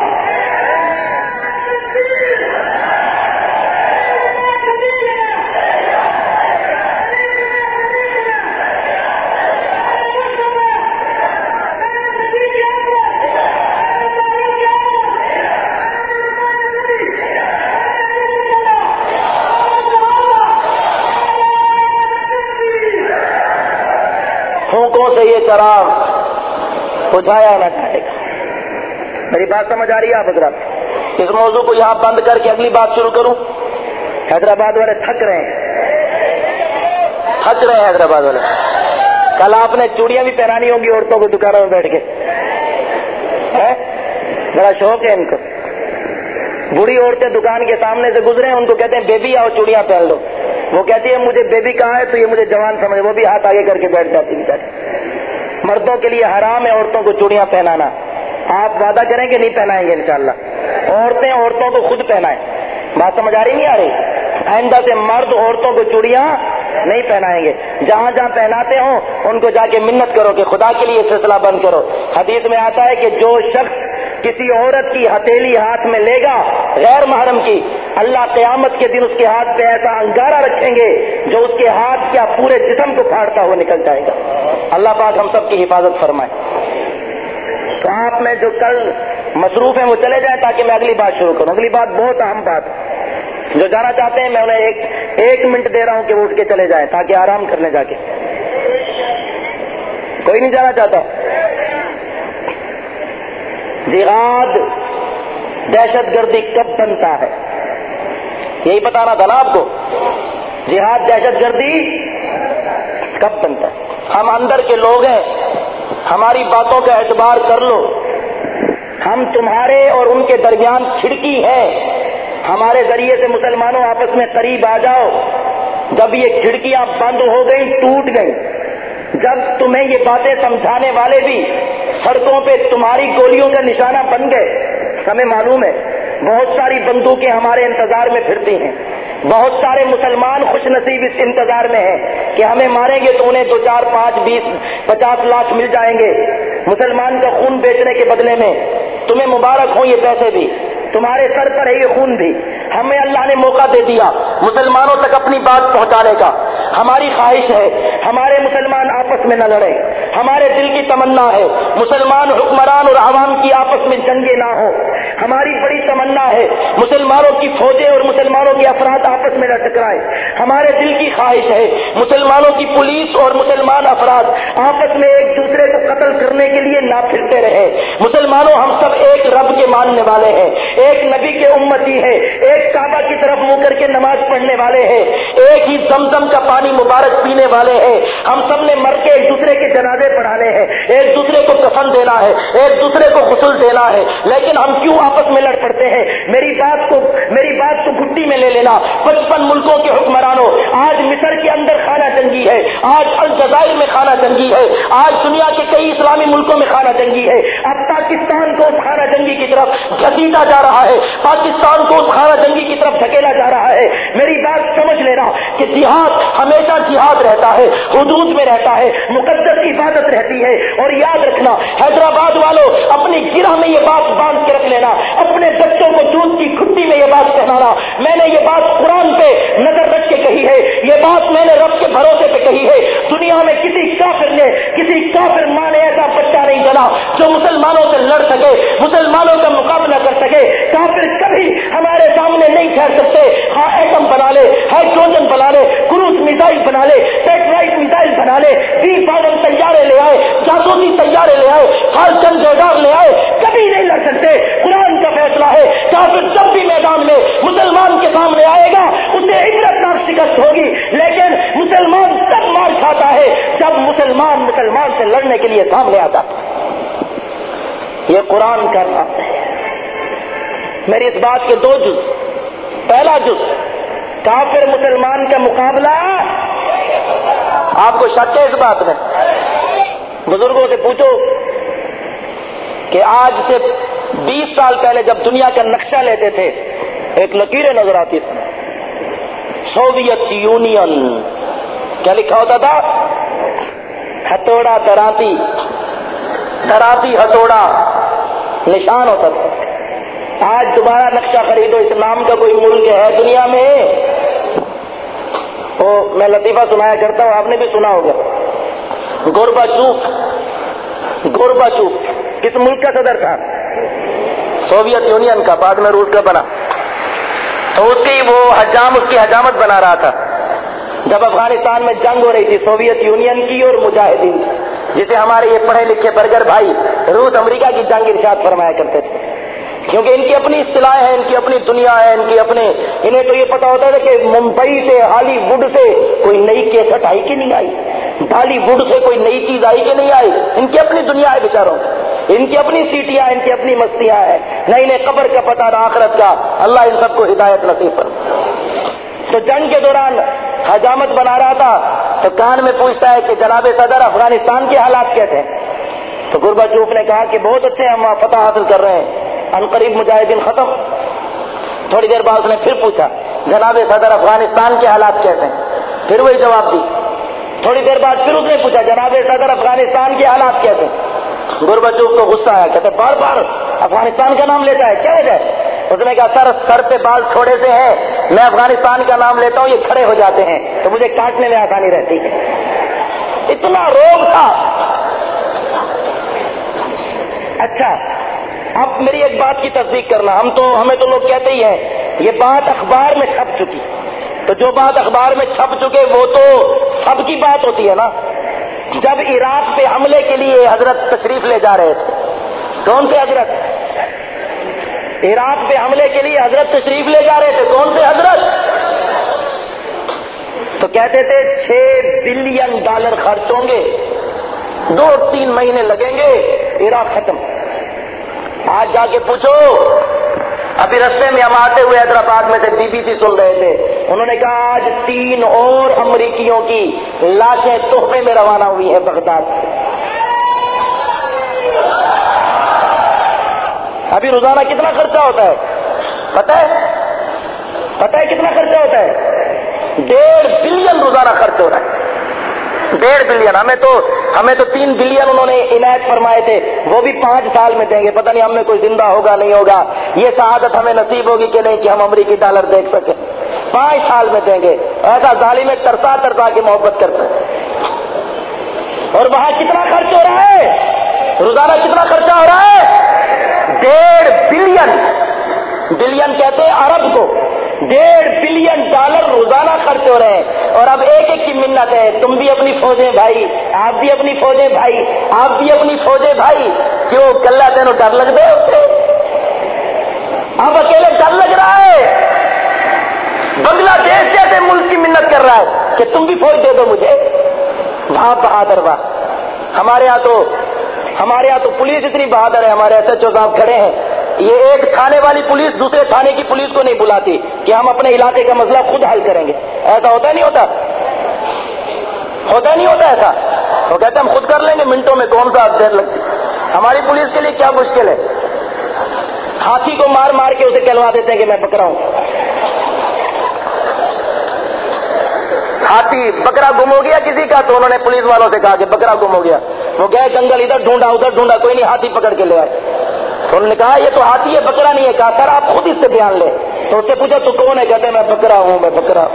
سے چراغ بجھایا نہ جائے گا۔ میری بات سمجھ آ رہی ہے آپ حضرات؟ اس موضوع کو یہاں بند کر کے اگلی بات شروع کروں۔ حیدرآباد والے تھک رہے ہیں۔ تھک رہے ہیں حیدرآباد والے۔ کل آپ نے چوڑیاں بھی پہنانی ہوں گی، عورتوں کو دکانوں میں بیٹھ کے۔ بڑا شوق ہے ان کو۔ بڑی عورتیں دکان کے سامنے سے گزرے ہیں، ان کو کہتے ہیں، بیبی، آؤ چوڑیاں پہن لو۔ وہ کہتی ہے مجھے بیبی کہاں ہے تو یہ مجھے جوان سمجھ، وہ بھی ہاتھ آگے کر کے بیٹھ جاتی بیچاری۔ مردوں کے لیے حرام ہے عورتوں کو چوڑیاں پہنانا۔ آپ وعدہ کریں کہ نہیں پہنائیں گے انشاءاللہ۔ عورتیں عورتوں کو خود پہنائیں۔ بات سمجھ آ رہی نہیں آ رہی؟ آئندہ سے مرد عورتوں کو چوڑیاں نہیں پہنائیں گے۔ جہاں جہاں پہناتے ہوں، ان کو جا کے منت کرو کہ خدا کے لیے سلسلہ بند کرو۔ حدیث میں آتا ہے کہ جو شخص کسی عورت کی ہتھیلی ہاتھ میں لے گا غیر محرم کی، اللہ قیامت کے دن اس کے ہاتھ پہ ایسا انگارہ رکھیں گے جو اس کے ہاتھ کیا پورے جسم کو پھاڑتا ہوا نکل جائے گا۔ اللہ پاک ہم سب کی حفاظت فرمائے۔ تو آپ میں جو کل مصروف ہیں وہ چلے جائیں تاکہ میں اگلی بات شروع کروں۔ اگلی بات بہت اہم بات جو جانا چاہتے ہیں میں انہیں ایک ایک منٹ دے رہا ہوں کہ وہ اٹھ کے چلے جائیں تاکہ آرام کرنے جا کے۔ کوئی نہیں جانا چاہتا۔ جہاد دہشت گردی کب بنتا ہے؟ یہی بتانا تھا نا آپ کو۔ جہاد دہشت گردی کب بنتا ہے؟ ہم اندر کے لوگ ہیں، ہماری باتوں کا اعتبار کر لو۔ ہم تمہارے اور ان کے درمیان کھڑکی ہے۔ ہمارے ذریعے سے مسلمانوں آپس میں قریب آ جاؤ۔ جب یہ کھڑکیاں بند ہو گئیں، ٹوٹ گئیں۔ جب تمہیں یہ باتیں سمجھانے والے بھی سڑکوں پہ تمہاری گولیوں کا نشانہ بن گئے، ہمیں معلوم ہے بہت ساری بندوقیں ہمارے انتظار میں پھرتی ہیں۔ بہت سارے مسلمان خوش نصیب اس انتظار میں ہیں کہ ہمیں ماریں گے تو انہیں دو چار پانچ بیس پچاس لاکھ مل جائیں گے۔ مسلمان کا خون بیچنے کے بدلے میں تمہیں مبارک ہوں یہ پیسے بھی، تمہارے سر پر ہے یہ خون بھی۔ ہمیں اللہ نے موقع دے دیا مسلمانوں تک اپنی بات پہنچانے کا۔ ہماری خواہش ہے، ہمارے مسلمان آپس میں نہ لڑے ہمارے دل کی تمنا ہے، مسلمان حکمران اور عوام کی آپس میں جنگیں نہ ہو ہماری بڑی تمنا ہے، مسلمانوں کی فوجیں اور مسلمانوں کے افراد آپس میں نہ ٹکرائے ہمارے دل کی خواہش ہے، مسلمانوں کی پولیس اور مسلمان افراد آپس میں ایک دوسرے کو قتل کرنے کے لیے نہ پھرتے رہے مسلمانوں ہم سب ایک رب کے ماننے والے ہیں، ایک نبی کے امتی ہے ایک کعبہ کی طرف منہ کر کے نماز پڑھنے والے ہیں، ایک ہی زمزم کا پانی مبارک پینے والے ہیں۔ ہم سب نے مر کے ایک دوسرے کے جنازے پڑھانے ہیں۔ ایک دوسرے کو کفن دینا ہے، ایک دوسرے کو غسل دینا ہے۔ لیکن ہم کیوں آپس میں لڑ پڑتے ہیں؟ میری بات کو، میری بات کو گٹی میں لے لینا۔ پچپن ملکوں کے حکمرانوں، آج مصر کے اندر خانہ جنگی ہے، آج الجزائر میں خانہ جنگی ہے، آج دنیا کے کئی اسلامی ملکوں میں خانہ جنگی ہے۔ اب پاکستان کو اس خانہ جنگی کی طرف گھسیٹا جا رہا ہے۔ پاکستان کو اس خانہ جنگی کی طرف دھکیلا جا رہا ہے۔ میری بات سمجھ لینا کہ جہاد ہمیشہ جہاد رہتا ہے، حدود میں رہتا ہے، مقدس عبادت رہتی ہے۔ اور یاد رکھنا، حیدرآباد والوں اپنی گرہ میں یہ بات باندھ کے رکھ لینا، اپنے بچوں کو دودھ کی کھٹی میں یہ بات کہنا میں نے یہ بات قرآن پہ نظر رکھ کے کہی ہے، یہ بات میں نے رب کے بھروسے پہ کہی ہے۔ دنیا میں کسی کافر نے، کسی کافر ماں نے ایسا بچہ نہیں چلا جو مسلمانوں سے لڑ سکے، مسلمانوں کا مقابلہ کر سکے۔ کافر کبھی ہمارے سامنے سامنے نہیں ٹھہر سکتے۔ ہاں ایٹم بنا لے، ہائیڈروجن بنا لے، کروز میزائل بنا لے سیٹلائٹ میزائل بنا لے، بی پاڈن تیارے لے آئے جاسوسی تیارے لے آئے ہر چند ریڈار لے آئے، کبھی نہیں لڑ سکتے۔ قرآن کا فیصلہ ہے، کافر جب بھی میدان میں مسلمان کے سامنے آئے گا، اسے عبرت نام شکست ہوگی۔ لیکن مسلمان تب مار کھاتا ہے، جب مسلمان مسلمان سے لڑنے کے لیے سامنے آتا۔ یہ قرآن کا نام ہے۔ میری اس بات کے دو جز. پہلا جز، کافر مسلمان کا مقابلہ. آپ کو شک ہے اس بات میں؟ بزرگوں سے پوچھو کہ آج سے بیس سال پہلے جب دنیا کا نقشہ لیتے تھے، ایک لکیریں نظر آتی تھی سوویت یونین. کیا لکھا ہوتا تھا؟ ہتھوڑا دراتی دراتی ہتھوڑا نشان ہوتا تھا. آج دوبارہ نقشہ خریدو اس نام کا کوئی ملک ہے دنیا میں؟ وہ میں لطیفہ سنایا کرتا ہوں، آپ نے بھی سنا ہوگا۔ گوربا چوپ گوربا چوپ کس ملک کا صدر تھا؟ سوویت یونین کا بعد میں روس کا بنا۔ تو اس کی وہ حجام، اس کی حجامت بنا رہا تھا۔ جب افغانستان میں جنگ ہو رہی تھی، سوویت یونین کی اور مجاہدین جسے ہمارے یہ پڑھے لکھے برگر بھائی، روس امریکہ کی جنگ ارشاد فرمایا کرتے تھے۔ کیونکہ ان کی اپنی اصطلاح ہے، ان کی اپنی دنیا ہے، ان کی اپنے، انہیں تو یہ پتا ہوتا ہے کہ ممبئی سے ہالی ووڈ سے کوئی نئی کیسٹ آئی کہ نہیں آئی؟ ہالی ووڈ سے کوئی نئی چیز آئی کہ نہیں آئی؟ ان کی اپنی دنیا ہے بیچاروں۔ ان کی اپنی سیٹیاں، ان کی اپنی مستیاں ہیں۔ نہ انہیں قبر کا پتا، نہ آخرت کا۔ اللہ ان سب کو ہدایت نصیب پر تو جنگ کے دوران حجامت بنا رہا تھا، تو کان میں پوچھتا ہے کہ جناب صدر، افغانستان کے حالات کیسے ہیں؟ تو گربا چوپ نے کہا کہ بہت اچھے ہم فتح حاصل کر رہے ہیں۔ قریب مجاہدین ختم۔ تھوڑی دیر بعد اس نے پھر پوچھا، جناب صدر افغانستان کے حالات کیسے ہیں؟ پھر وہی جواب دی۔ تھوڑی دیر بعد پھر اس نے پوچھا، جناب صدر افغانستان کے حالات کیسے گربچوف کو غصہ آیا، کہتے بار بار افغانستان کا نام لیتا ہے، کیا وجہ ہے؟ اس نے کہا، سر سر پہ بال چھوڑے سے ہیں میں افغانستان کا نام لیتا ہوں، یہ کھڑے ہو جاتے ہیں، تو مجھے کاٹنے میں آسانی رہتی ہے۔ اتنا روگ تھا۔ اچھا اب میری ایک بات کی تصدیق کرنا، ہم تو، ہمیں تو لوگ کہتے ہی ہیں، یہ بات اخبار میں چھپ چکی۔ تو جو بات اخبار میں چھپ چکے، وہ تو سب کی بات ہوتی ہے نا۔ جب عراق پہ حملے کے لیے حضرت تشریف لے جا رہے تھے، کون سے حضرت؟ عراق پہ حملے کے لیے حضرت تشریف لے جا رہے تھے، کون سے حضرت؟ تو کہتے تھے، چھ بلین ڈالر خرچ ہوں گے، دو تین مہینے لگیں گے، عراق ختم۔ آج جا کے پوچھو۔ ابھی رستے میں ہم آتے ہوئے حیدرآباد میں سے بی بی سی سن رہے تھے۔ انہوں نے کہا، آج تین اور امریکیوں کی لاشیں تحفے میں روانہ ہوئی ہیں بغداد ابھی روزانہ کتنا خرچہ ہوتا ہے؟ پتہ ہے؟ پتہ ہے کتنا خرچہ ہوتا ہے؟ ڈیڑھ بلین روزانہ خرچ ہو رہا ہے۔ ڈیڑھ بلین، ہمیں تو ہمیں تو تین بلین انہوں نے عنایت فرمائے تھے، وہ بھی پانچ سال میں دیں گے، پتہ نہیں ہم میں کوئی زندہ ہوگا نہیں ہوگا۔ یہ شہادت ہمیں نصیب ہوگی کہ نہیں، کہ ہم امریکی ڈالر دیکھ سکیں۔ پانچ سال میں دیں گے۔ ایسا ظالم میں ترسا ترسا کے محبت کرتے ہیں اور وہاں کتنا خرچ ہو رہا ہے؟ روزانہ کتنا خرچہ ہو رہا ہے؟ ڈیڑھ بلین۔ بلین کہتے ہیں ارب کو۔ ڈیڑھ بلین ڈالر روزانہ خرچ ہو رہے ہیں۔ اور اب ایک ایک کی منت ہے۔ تم بھی اپنی فوجیں بھائی، آپ بھی اپنی فوجیں بھائی، آپ بھی اپنی فوجیں بھائی۔ کیوں کل تینوں ڈر لگ دے اسے اب اکیلے ڈر لگ رہا ہے۔ بنگلہ دیش جیسے ملک کی منت کر رہا ہے کہ تم بھی فوج دے دو مجھے۔ وہاں بہادر واہ ہمارے یہاں تو ہمارے یہاں تو پولیس اتنی بہادر ہے، ہمارے ایس ایچ او صاحب کھڑے ہیں۔ یہ ایک تھانے والی پولیس دوسرے تھانے کی پولیس کو نہیں بلاتی کہ ہم اپنے علاقے کا مسئلہ خود حل کریں گے۔ ایسا ہوتا نہیں ہوتا؟ ہوتا نہیں ہوتا ایسا؟ وہ کہتے ہم خود کر لیں گے، منٹوں میں کون سا دیر لگتی ہماری پولیس کے لیے کیا مشکل ہے؟ ہاتھی کو مار مار کے اسے کہلوا دیتے ہیں کہ میں پکڑا ہوں۔ ہاتھی بکرا گم ہو گیا کسی کا؟ تو انہوں نے پولیس والوں سے کہا کہ بکرا گم ہو گیا۔ وہ گئے جنگل، ادھر ڈھونڈا ادھر ڈھونڈا، کوئی نہیں، ہاتھی پکڑ کے لے آئے۔ تو انہوں نے کہا، یہ تو ہاتھی ہے، بکرا نہیں ہے، کہا، سر، آپ خود اس سے بیان لے تو اس سے پوچھا، تو کون ہے؟ کہتے میں بکرا ہوں، میں بکرا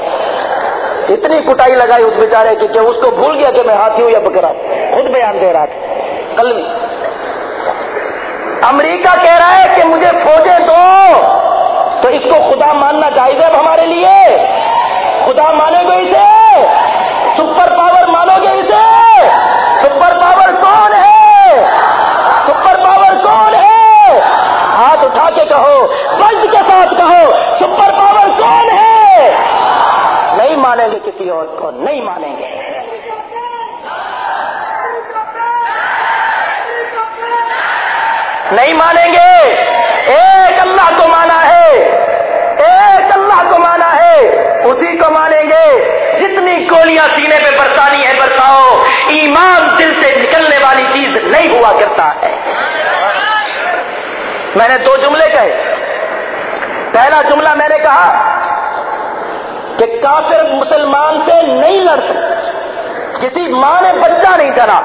اتنی کٹائی لگائی اس بیچارے کی کہ اس کو بھول گیا کہ میں ہاتھی ہوں یا بکرا خود بیان دے رہا تھا۔ کل امریکہ کہہ رہا ہے کہ مجھے فوجیں دو۔ تو اس کو خدا ماننا جائز ہے ہمارے لیے؟ خدا مانے گے اسے؟ سپر پاور مانو گے اسے سپر پاور کون ہے سپر پاور کون ہے ہاتھ اٹھا کے کہو بلد کے ساتھ کہو، سپر پاور کون ہے؟ نہیں مانیں گے کسی اور کو، نہیں مانیں گے۔ نہیں مانیں گے۔ ایک اللہ کو مانا ہے۔ ایک اللہ کو مانا ہے۔ اسی کو مانیں گے۔ جتنی گولیاں سینے پہ برسانی ہے، برساؤ۔ ایمان دل سے نکلنے والی چیز نہیں ہوا کرتا ہے۔ میں نے دو جملے کہے۔ پہلا جملہ میں نے کہا کہ کافر مسلمان سے نہیں لڑ سکتے۔ کسی ماں نے بچہ نہیں کرا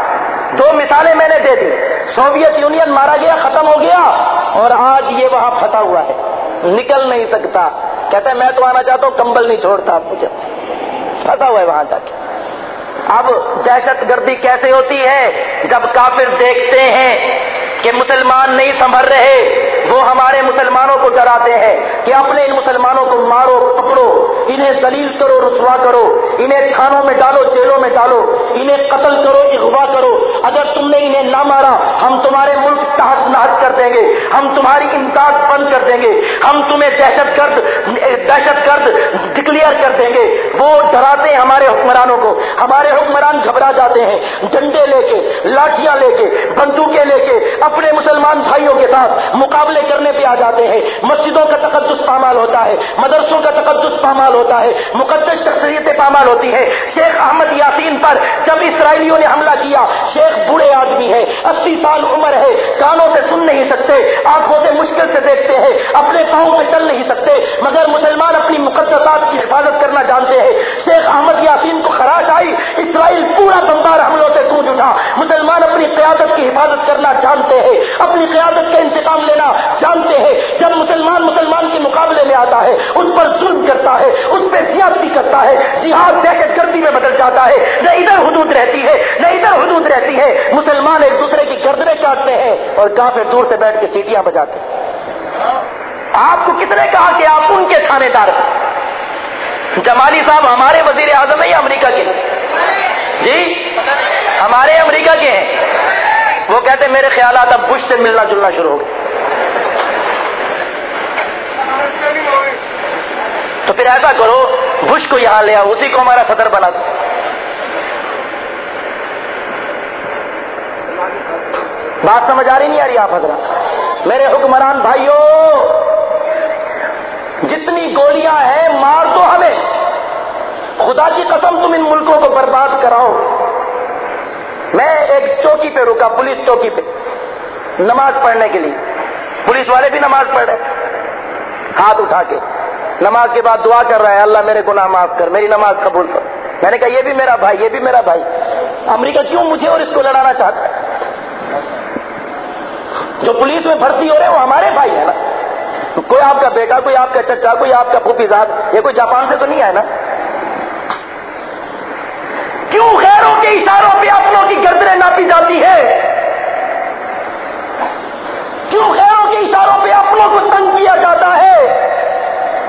دو مثالیں میں نے دے دی۔ سوویت یونین مارا گیا، ختم ہو گیا اور آج یہ وہاں پھنسا ہوا ہے۔ نکل نہیں سکتا۔ کہتا ہے، میں تو آنا چاہتا ہوں، کمبل نہیں چھوڑتا۔ مجھے پھنسا ہوا ہے وہاں جا کے۔ اب دہشت گردی کیسے ہوتی ہے جب کافر دیکھتے ہیں کہ مسلمان نہیں سنبھل رہے؟ وہ ہمارے مسلمانوں کو ڈراتے ہیں کہ اپنے ان مسلمانوں کو مارو، پکڑو، انہیں دلیل کرو، رسوا کرو، انہیں تھانوں میں ڈالو، جیلوں میں ڈالو، انہیں قتل کرو، اغوا کرو۔ اگر تم نے انہیں نہ مارا، ہم تمہارے ملک تحت نہت کر دیں گے، ہم تمہاری امداد بند کر دیں گے، ہم تمہیں دہشت گرد دہشت گرد ڈکلیئر کر دیں گے۔ وہ ڈراتے ہیں ہمارے حکمرانوں کو۔ ہمارے حکمران گھبرا جاتے ہیں، ڈنڈے لے کے لاٹیاں لے کے، بندوقیں لے کے، اپنے مسلمان بھائیوں کے ساتھ مقابلے کرنے پہ آ جاتے ہیں۔ مسجدوں کا تقدس پامال ہوتا ہے، مدرسوں کا تقدس پامال ہوتا ہے، مقدس شخصیتیں پامال ہوتی ہے شیخ احمد یاسین پر جب اسرائیلیوں نے حملہ کیا، شیخ بوڑھے آدمی ہے اسی سال عمر ہے، کانوں سے سن نہیں سکتے، آنکھوں سے مشکل سے دیکھتے ہیں، اپنے پاؤں پہ چل نہیں سکتے، مگر مسلمان اپنی مقدسات کی حفاظت کرنا جانتے ہیں۔ شیخ احمد یاسین کو خراش آئی، اسرائیل پورا بمبار حملوں سے گونج اٹھا۔ مسلمان اپنی قیادت کی حفاظت کرنا جانتے ہیں، اپنی قیادت کا انتقام لینا جانتے ہیں، جب مسلمان مسلمان کے مقابلے میں آتا ہے، اس پر ظلم کرتا ہے، اس پہ زیادتی کرتا ہے، جہاد دہشت گردی میں بدل جاتا ہے، نہ ادھر حدود رہتی ہے، نہ ادھر حدود رہتی ہے، مسلمان ایک دوسرے کی گردنے چاٹتے ہیں اور کافی دور سے بیٹھ کے سیٹیاں بجاتے ہیں۔ آپ کو کتنے کہا کہ آپ ان کے تھانے دار جمالی صاحب ہمارے وزیر اعظم ہے یا امریکہ کے؟ جی ہمارے امریکہ کے ہیں۔ وہ کہتے میرے خیالات اب بش سے ملنا جلنا شروع ہو گئے۔ تو پھر ایسا کرو بش کو یہاں لے آؤ، اسی کو ہمارا صدر بنا دو۔ بات سمجھ آ رہی نہیں آ رہی آپ حضرات؟ میرے حکمران بھائیوں جتنی گولیاں ہیں، مار دو ہمیں۔ خدا کی قسم، تم ان ملکوں کو برباد کراؤ۔ میں ایک چوکی پہ رکا، پولیس چوکی پہ۔ نماز پڑھنے کے لیے۔ پولیس والے بھی نماز پڑھ رہے ہاتھ اٹھا کے۔ نماز کے بعد دعا کر رہا ہے، اللہ میرے گناہ معاف کر، میری نماز قبول کر۔ میں نے کہا، یہ بھی میرا بھائی، یہ بھی میرا بھائی۔ امریکہ کیوں مجھے اور اس کو لڑانا چاہتا ہے؟ جو پولیس میں بھرتی ہو رہے ہیں، وہ ہمارے بھائی ہیں نا۔ کوئی آپ کا بیٹا، کوئی آپ کا چچا، کوئی آپ کا پھوپھی زاد، یہ کوئی جاپان سے تو نہیں ہے نا؟ کیوں خیروں کے اشاروں پہ اپنوں کی گردریں ناپی جاتی ہے کیوں خیروں کے اشاروں پہ اپنوں کو تنگ کیا جاتا ہے؟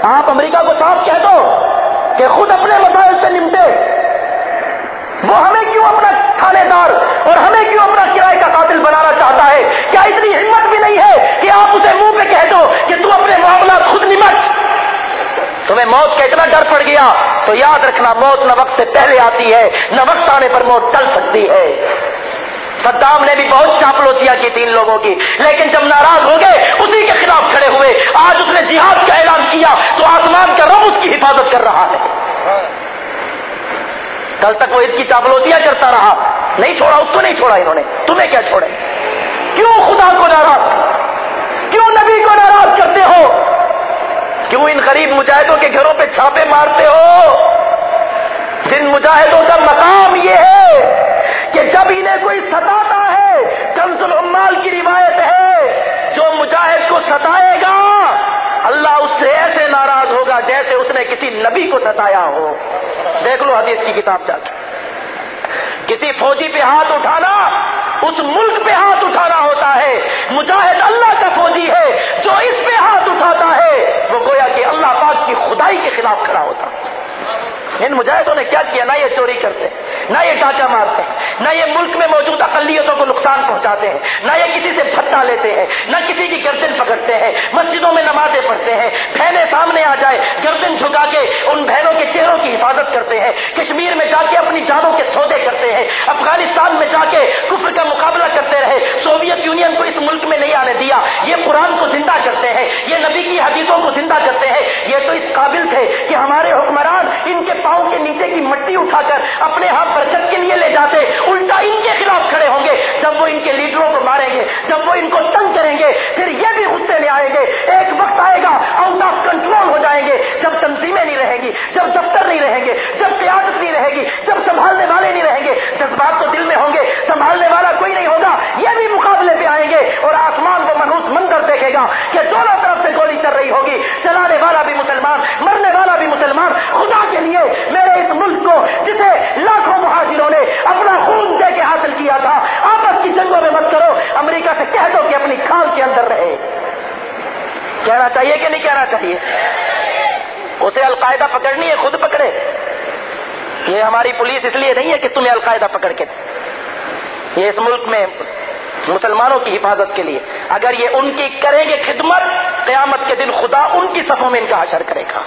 آپ امریکہ کو صاف کہہ دو کہ خود اپنے مسائل سے نمٹے۔ وہ ہمیں کیوں اپنا تھانے دار اور ہمیں کیوں اپنا کرائے کا قاتل بنانا چاہتا ہے؟ کیا اتنی ہمت بھی نہیں ہے کہ آپ اسے منہ پہ کہہ دو کہ تو اپنے معاملات خود نمٹ؟ تمہیں موت کا اتنا ڈر پڑ گیا تو یاد رکھنا، موت نہ وقت سے پہلے آتی ہے، نہ وقت آنے پر موت چل سکتی ہے۔ صدام نے بھی بہت چاپلوسیاں کی تین لوگوں کی، لیکن جب ناراض ہو گئے، اسی کے خلاف کھڑے ہوئے۔ آج اس نے جہاد کا اعلان کیا، تو آسمان کا رب اس کی حفاظت کر رہا ہے۔ کل تک وہ اس کی چاپلوسیاں کرتا رہا۔ نہیں چھوڑا، اس کو نہیں چھوڑا انہوں نے۔ تمہیں کیا چھوڑے؟ کیوں خدا کو ناراض؟ کیوں نبی کو ناراض کرتے ہو؟ کیوں ان غریب مجاہدوں کے گھروں پہ چھاپے مارتے ہو؟ جن مجاہدوں کا مقام یہ ہے کہ جب انہیں کوئی ستاتا ہے کنز العمال کی روایت ہے، جو مجاہد کو ستائے گا، اللہ اس سے ایسے ناراض ہوگا جیسے اس نے کسی نبی کو ستایا ہو۔ دیکھ لو حدیث کی کتاب چل۔ کسی فوجی پہ ہاتھ اٹھانا، اس ملک پہ ہاتھ اٹھانا ہوتا ہے۔ مجاہد اللہ کا فوجی ہے، جو اس پہ ہاتھ اٹھاتا ہے، وہ گویا کہ اللہ پاک کی خدائی کے خلاف کھڑا ہوتا۔ ہے ان مجاہدوں نے کیا کیا؟ نہ یہ چوری کرتے۔ نہ یہ ڈاکہ مارتے ہیں، نہ یہ ملک میں موجود اقلیتوں کو نقصان پہنچاتے ہیں، نہ یہ کسی سے بھتا لیتے ہیں، نہ کسی کی گردن پکڑتے ہیں، مسجدوں میں نمازیں پڑھتے ہیں بہنیں سامنے آ جائے، گردن جھکا کے ان بہنوں کے چہروں کی حفاظت کرتے ہیں، کشمیر میں جا کے اپنی جانوں کے سودے کرتے ہیں، افغانستان میں جا کے کفر کا مقابلہ کرتے رہے، سوویت یونین کو اس ملک میں نہیں آنے دیا، یہ قرآن کو زندہ کرتے ہیں، یہ نبی کی حدیثوں کو زندہ کرتے ہیں، یہ تو اس قابل تھے کہ ہمارے حکمران ان کے پاؤں کے نیچے کی مٹی اٹھا کر اپنے ہاں برکت کے لیے لے جاتے، الٹا ان کے خلاف کھڑے ہوں گے۔ جب وہ ان کے لیڈروں کو ماریں گے، جب وہ ان کو تنگ کریں گے، پھر یہ بھی غصے میں آئیں گے۔ ایک وقت آئے گا آؤٹ آف کنٹرول ہو جائیں گے۔ جب تنظیمیں نہیں رہیں گی، جب دفتر نہیں رہیں گے، جب قیادت نہیں رہے گی، جب سنبھالنے والے نہیں رہیں گے، جذبات تو دل میں ہوں گے، سنبھالنے والا کوئی نہیں ہوگا۔ یہ بھی مقابلے پہ آئیں گے اور آسمان کو منوس منظر دیکھے گا کہ دونوں طرف سے گولی چل رہی ہوگی۔ چلانے والا بھی مسلمان، مرنے والا بھی مسلمان۔ خدا کے لیے میرے اس ملک کو، جسے لاکھوں مہاجروں نے اپنا خون دے کے حاصل کیا تھا، آپس کی جنگوں میں مت کرو امریکہ سے کہہ دو کہ اپنی کھال کے اندر رہے۔ کہنا چاہیے کہ نہیں کہنا چاہیے؟ اسے القاعدہ پکڑنی ہے، خود پکڑے۔ یہ ہماری پولیس اس لیے نہیں ہے کہ تمہیں القاعدہ پکڑ کے یہ اس ملک میں مسلمانوں کی حفاظت کے لیے۔ اگر یہ ان کی کریں گے خدمت، قیامت کے دن خدا ان کی صفوں میں ان کا حشر کرے گا۔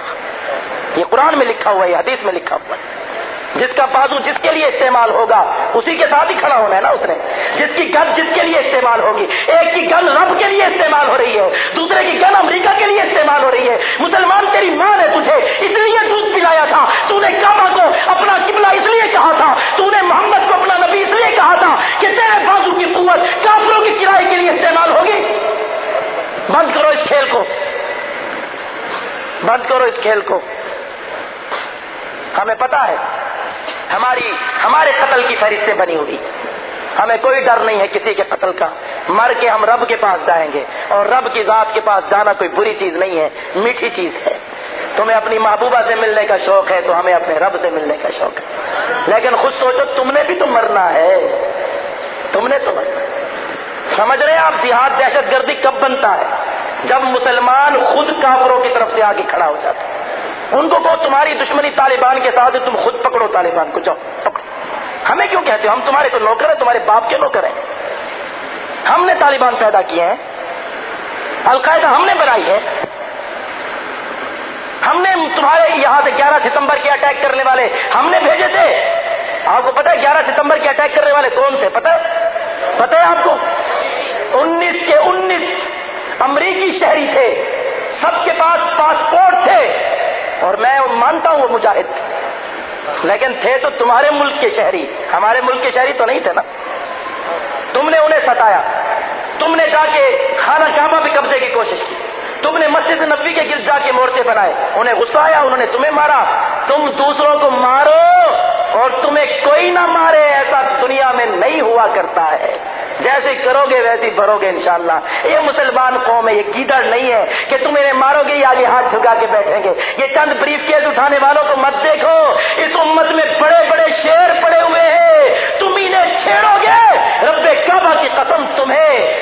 یہ قرآن میں لکھا ہوا ہے حدیث میں لکھا ہوا ہے۔ جس کا بازو جس کے لیے استعمال ہوگا، اسی کے ساتھ ہی کھڑا ہونا ہے نا اس نے۔ جس کی گن جس کے لیے استعمال ہوگی، ایک کی گن رب کے لیے استعمال ہو رہی ہے، دوسرے کی گن امریکہ کے لیے استعمال ہو رہی ہے۔ مسلمان تیری ماں نے تجھے اس لیے دودھ پلایا تھا تو نے کعبہ کو اپنا قبلہ اس لیے کہا تھا تو نے محمد کو اپنا نبی اس لیے کہا تھا کہ تیرے قوت کافروں کی کرائے کے لیے استعمال ہوگی؟ بند کرو اس کھیل کو۔ بند کرو اس کھیل کو۔ ہمیں پتا ہے، ہماری، ہمارے قتل کی فہرستیں بنی ہوئی۔ ہمیں کوئی ڈر نہیں ہے کسی کے قتل کا۔ مر کے ہم رب کے پاس جائیں گے۔ اور رب کی ذات کے پاس جانا کوئی بری چیز نہیں ہے، میٹھی چیز ہے۔ تمہیں اپنی محبوبہ سے ملنے کا شوق ہے، تو ہمیں اپنے رب سے ملنے کا شوق ہے۔ لیکن خود سوچو، تم نے بھی تو مرنا ہے۔ تم نے تو سمجھ رہے ہیں آپ؟ جہاد دہشت گردی کب بنتا ہے؟ جب مسلمان خود کافروں کی طرف سے آگے کھڑا ہو جاتا ہے۔ ان کو کہو، تمہاری دشمنی طالبان کے ساتھ تم خود پکڑو طالبان کو، جاؤ، پکڑو۔ ہمیں کیوں کہتے ہو؟ ہم تمہارے کو نوکر ہیں، تمہارے باپ کے نوکر ہیں۔ ہم نے طالبان پیدا کیے ہیں۔ القاعدہ ہم نے بنائی ہے۔ ہم نے تمہارے یہاں سے گیارہ ستمبر کے اٹیک کرنے والے ہم نے بھیجے تھے۔ آپ کو پتا ہے گیارہ ستمبر کے اٹیک کرنے والے کون تھے؟ پتا پتا ہے آپ کو؟ انیس کے انیس امریکی شہری تھے۔ سب کے پاس پاسپورٹ تھے۔ اور میں مانتا ہوں وہ مجاہد۔ تھے لیکن تھے تو تمہارے ملک کے شہری۔ ہمارے ملک کے شہری تو نہیں تھے نا؟ تم نے انہیں ستایا۔ تم نے جا کے خانہ کعبہ بھی قبضے کی کوشش کی۔ تم نے مسجد نبی کے گرد جا کے مورچے بنائے۔ انہیں غصہ آیا، انہوں نے تمہیں مارا۔ تم دوسروں کو مارو۔ اور تمہیں کوئی نہ مارے، ایسا دنیا میں نہیں ہوا کرتا ہے۔ جیسے کرو گے، ویسے بھرو گے انشاءاللہ۔ یہ مسلمان قوم ہے، یہ گیدڑ نہیں ہے کہ تم انہیں مارو گے یا یہ ہاتھ جھکا کے بیٹھیں گے۔ یہ چند بریف کیس اٹھانے والوں کو مت دیکھو۔ اس امت میں بڑے بڑے شیر پڑے ہوئے ہیں۔ تم انہیں چھیڑو گے۔ رب کعبہ کی قسم تمہیں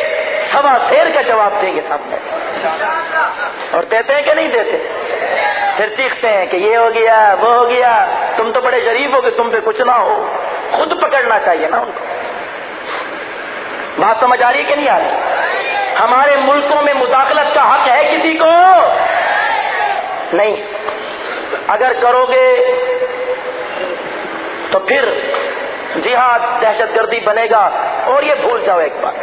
سوا شیر کا جواب دیں گے سامنے۔ اور دیتے ہیں کہ نہیں دیتے؟ پھر چیختے ہیں کہ یہ ہو گیا، وہ ہو گیا، تم تو بڑے شریف ہو کہ تم پہ کچھ نہ ہو۔ خود پکڑنا چاہیے نا ان کو۔ بات سمجھ آ رہی ہے کہ نہیں آ رہی؟ ہمارے ملکوں میں مداخلت کا حق ہے کسی کو؟ نہیں۔ اگر کرو گے تو پھر جہاد دہشت گردی بنے گا اور یہ بھول جاؤ ایک بات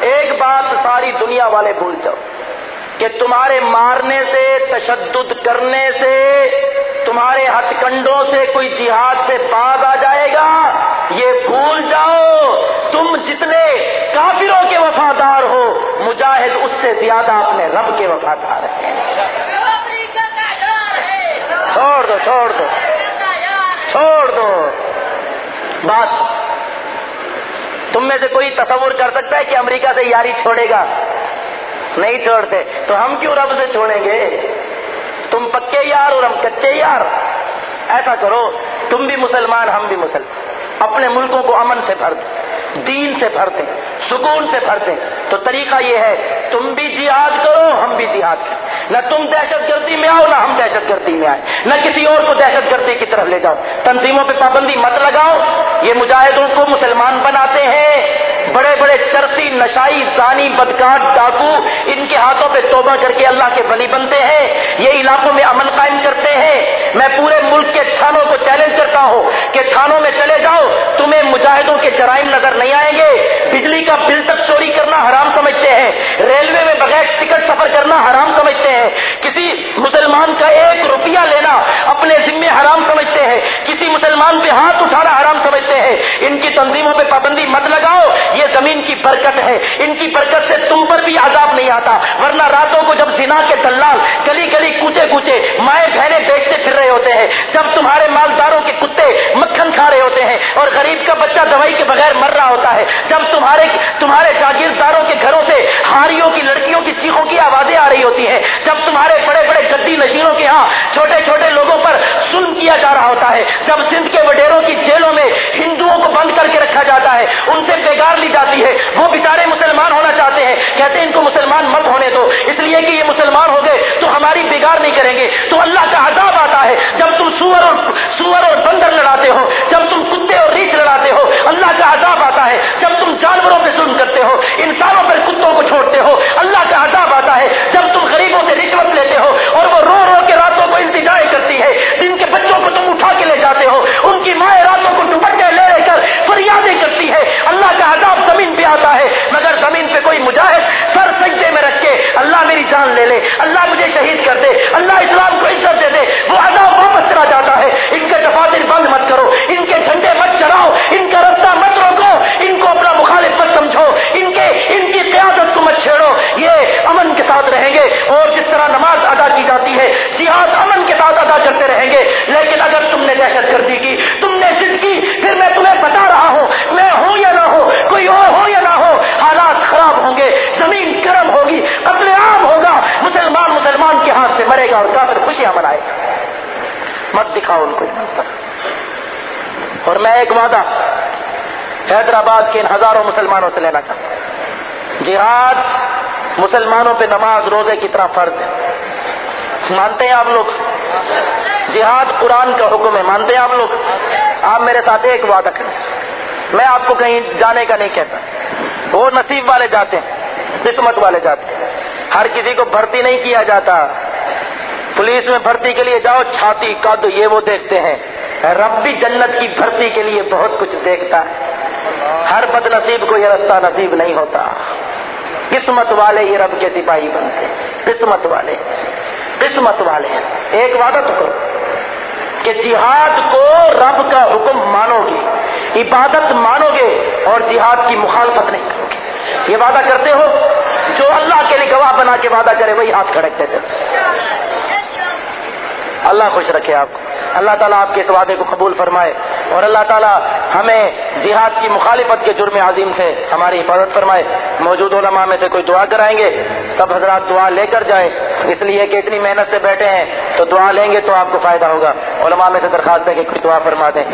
ایک بات ساری دنیا والے بھول جاؤ۔ کہ تمہارے مارنے سے، تشدد کرنے سے، تمہارے ہتھ کنڈوں سے کوئی جہاد سے باز آ جائے گا؟ یہ بھول جاؤ، تم جتنے کافروں کے وفادار ہو، مجاہد اس سے زیادہ اپنے رب کے وفادار ہیں۔ چھوڑ دو چھوڑ دو چھوڑ دو۔ بات، تم میں سے کوئی تصور کر سکتا ہے کہ امریکہ سے یاری چھوڑے گا؟ نہیں چھوڑتے، تو ہم کیوں رب سے چھوڑیں گے؟ تم پکے یار اور ہم کچے یار۔ ایسا کرو، تم بھی مسلمان، ہم بھی مسلمان۔ اپنے ملکوں کو امن سے بھر دیں، دین سے بھر دیں، سکون سے بھر دیں۔ تو طریقہ یہ ہے، تم بھی جہاد کرو، ہم بھی جہاد کریں۔ نہ تم دہشت گردی میں آؤ، نہ ہم دہشت گردی میں آئے نہ کسی اور کو دہشت گردی کی طرف لے جاؤ۔ تنظیموں پہ پابندی مت لگاؤ۔ یہ مجاہدوں کو مسلمان بناتے ہیں۔ بڑے بڑے چرسی، نشائی، زانی، بدکار، ڈاکو، ان کے ہاتھوں پہ توبہ کر کے اللہ کے بلی بنتے ہیں۔ یہ علاقوں میں امن قائم کرتے ہیں۔ میں پورے ملک کے تھانوں کو چیلنج کرتا ہوں کہ تھانوں میں چلے جاؤ، تمہیں مجاہدوں کے جرائم نظر نہیں آئیں گے۔ بجلی کا بل تک چوری کرنا حرام سمجھتے ہیں۔ ریلوے میں بغیر ٹکٹ سفر کرنا حرام سمجھتے ہیں۔ کسی مسلمان کا ایک روپیہ لینا اپنے ذمے حرام سمجھتے ہیں۔ کسی مسلمان پہ ہاتھ اٹھانا حرام سمجھتے ہیں۔ ان کی تنظیموں پہ پابندی مت لگاؤ۔ یہ زمین کی برکت ہے۔ ان کی برکت سے تم پر بھی عذاب نہیں آتا۔ ورنہ راتوں کو جب زنا کے دلال گلی گلی کوچے کوچے مائیں بہنیں بیچتے پھر رہے ہوتے ہیں۔ جب تمہارے مالداروں کے کتے مکھن کھا رہے ہوتے ہیں اور غریب کا بچہ دوائی کے بغیر مر رہا ہوتا ہے۔ جب تمہارے تمہارے جاگیرداروں کے گھروں سے ہاریوں کی لڑکیوں کی چیخوں کی آوازیں آ رہی ہوتی ہیں۔ جب تمہارے بڑے بڑے گدی نشینوں کے ہاں چھوٹے چھوٹے لوگوں پر سن کیا جا رہا ہوتا ہے۔ جب سندھ کے وڈیروں کی جیلوں میں ہندوؤں کو بند کر کے رکھا جاتا ہے، ان سے بےگار لی جاتی ہے۔ وہ بیچارے مسلمان ہونا چاہتے ہیں۔ کہتے ہیں ان کو مسلمان مت ہونے دو۔ اس لیے کہ یہ مسلمان ہو گئے تو ہماری بگاڑ نہیں کریں گے۔ تو اللہ کا عذاب آتا ہے۔ جب تم سور اور سور اور بندر لڑاتے ہو، جب تم کتے اور ریچھ لڑاتے ہو، اللہ کا عذاب آتا ہے۔ جب تم جانوروں پہ ظلم کرتے ہو انسان پر کتوں کو چھوڑتے ہو اللہ کا عذاب آتا ہے جب تم غریبوں سے رشوت لیتے ہو اور وہ رو رو کے راتوں کو انتظار کرتی ہے جن کے بچوں کو تم اٹھا کے لے جاتے ہو ان کی مائیں راتوں کو دوپٹے لے لے کر فریادیں کرتی ہے اللہ کا عذاب زمین پہ آتا ہے مگر زمین پہ کوئی مجاہد سر سجدے میں رکھ کے اللہ میری جان لے لے اللہ مجھے شہید کر دے اللہ اسلام کو عزت دے دے وہ عذاب واپس چلا جاتا ہے ان کے دفاتر بند مت کرو ان کے جھنڈے مت چلاؤ ان کا رستہ مت روکو ان کو اپنا مخالف مت سمجھو ان کے ان کی قیادت کو مت چھیڑو یہ امن کے ساتھ رہیں گے اور جس طرح نماز ادا کی جاتی ہے جہاد امن کے ساتھ ادا کرتے رہیں گے لیکن اگر تم نے دہشت گردی کی تم نے ضد کی پھر میں تمہیں بتا رہا ہوں میں ہوں یا نہ ہو کوئی اور ہو یا نہ ہو حالات خراب ہوں گے زمین گرم ہوگی قتل عام ہوگا مسلمان مسلمان کے ہاتھ سے مرے گا اور کافر خوشیاں منائے گا مت دکھاؤ ان کو۔ اور میں ایک وعدہ حیدرآباد کے ان ہزاروں مسلمانوں سے لینا چاہتا ہوں۔ جہاد مسلمانوں پہ نماز روزے کی طرح فرض ہے۔ مانتے ہیں آپ لوگ؟ جہاد قرآن کا حکم ہے۔ مانتے ہیں آپ لوگ؟ آپ میرے ساتھ ایک وعدہ کریں۔ میں آپ کو کہیں جانے کا نہیں کہتا۔ وہ نصیب والے جاتے ہیں، قسمت والے جاتے ہیں۔ ہر کسی کو بھرتی نہیں کیا جاتا۔ پولیس میں بھرتی کے لیے جاؤ، چھاتی قد یہ وہ دیکھتے ہیں۔ رب بھی جنت کی بھرتی کے لیے بہت کچھ دیکھتا ہے۔ ہر بد نصیب کو یہ رستہ نصیب نہیں ہوتا۔ قسمت والے یہ رب کے سپاہی بنتے قسمت والے۔ قسمت والے ایک وعدہ تو کرو کہ جہاد کو رب کا حکم مانو گے۔ عبادت مانو گے اور جہاد کی مخالفت نہیں کرو گے۔ یہ وعدہ کرتے ہو۔ جو اللہ کے لیے گواہ بنا کے وعدہ کرے، وہی ہاتھ کھڑکتے سے اللہ خوش رکھے آپ کو۔ اللہ تعالیٰ آپ کے اس وعدے کو قبول فرمائے اور اللہ تعالیٰ ہمیں جہاد کی مخالفت کے جرم عظیم سے ہماری حفاظت فرمائے۔ موجود علماء میں سے کوئی دعا کرائیں گے؟ سب حضرات دعا لے کر جائیں۔ اس لیے کہ اتنی محنت سے بیٹھے ہیں تو دعا لیں گے تو آپ کو فائدہ ہوگا۔ علماء میں سے درخواست ہے کہ کوئی دعا فرما دیں۔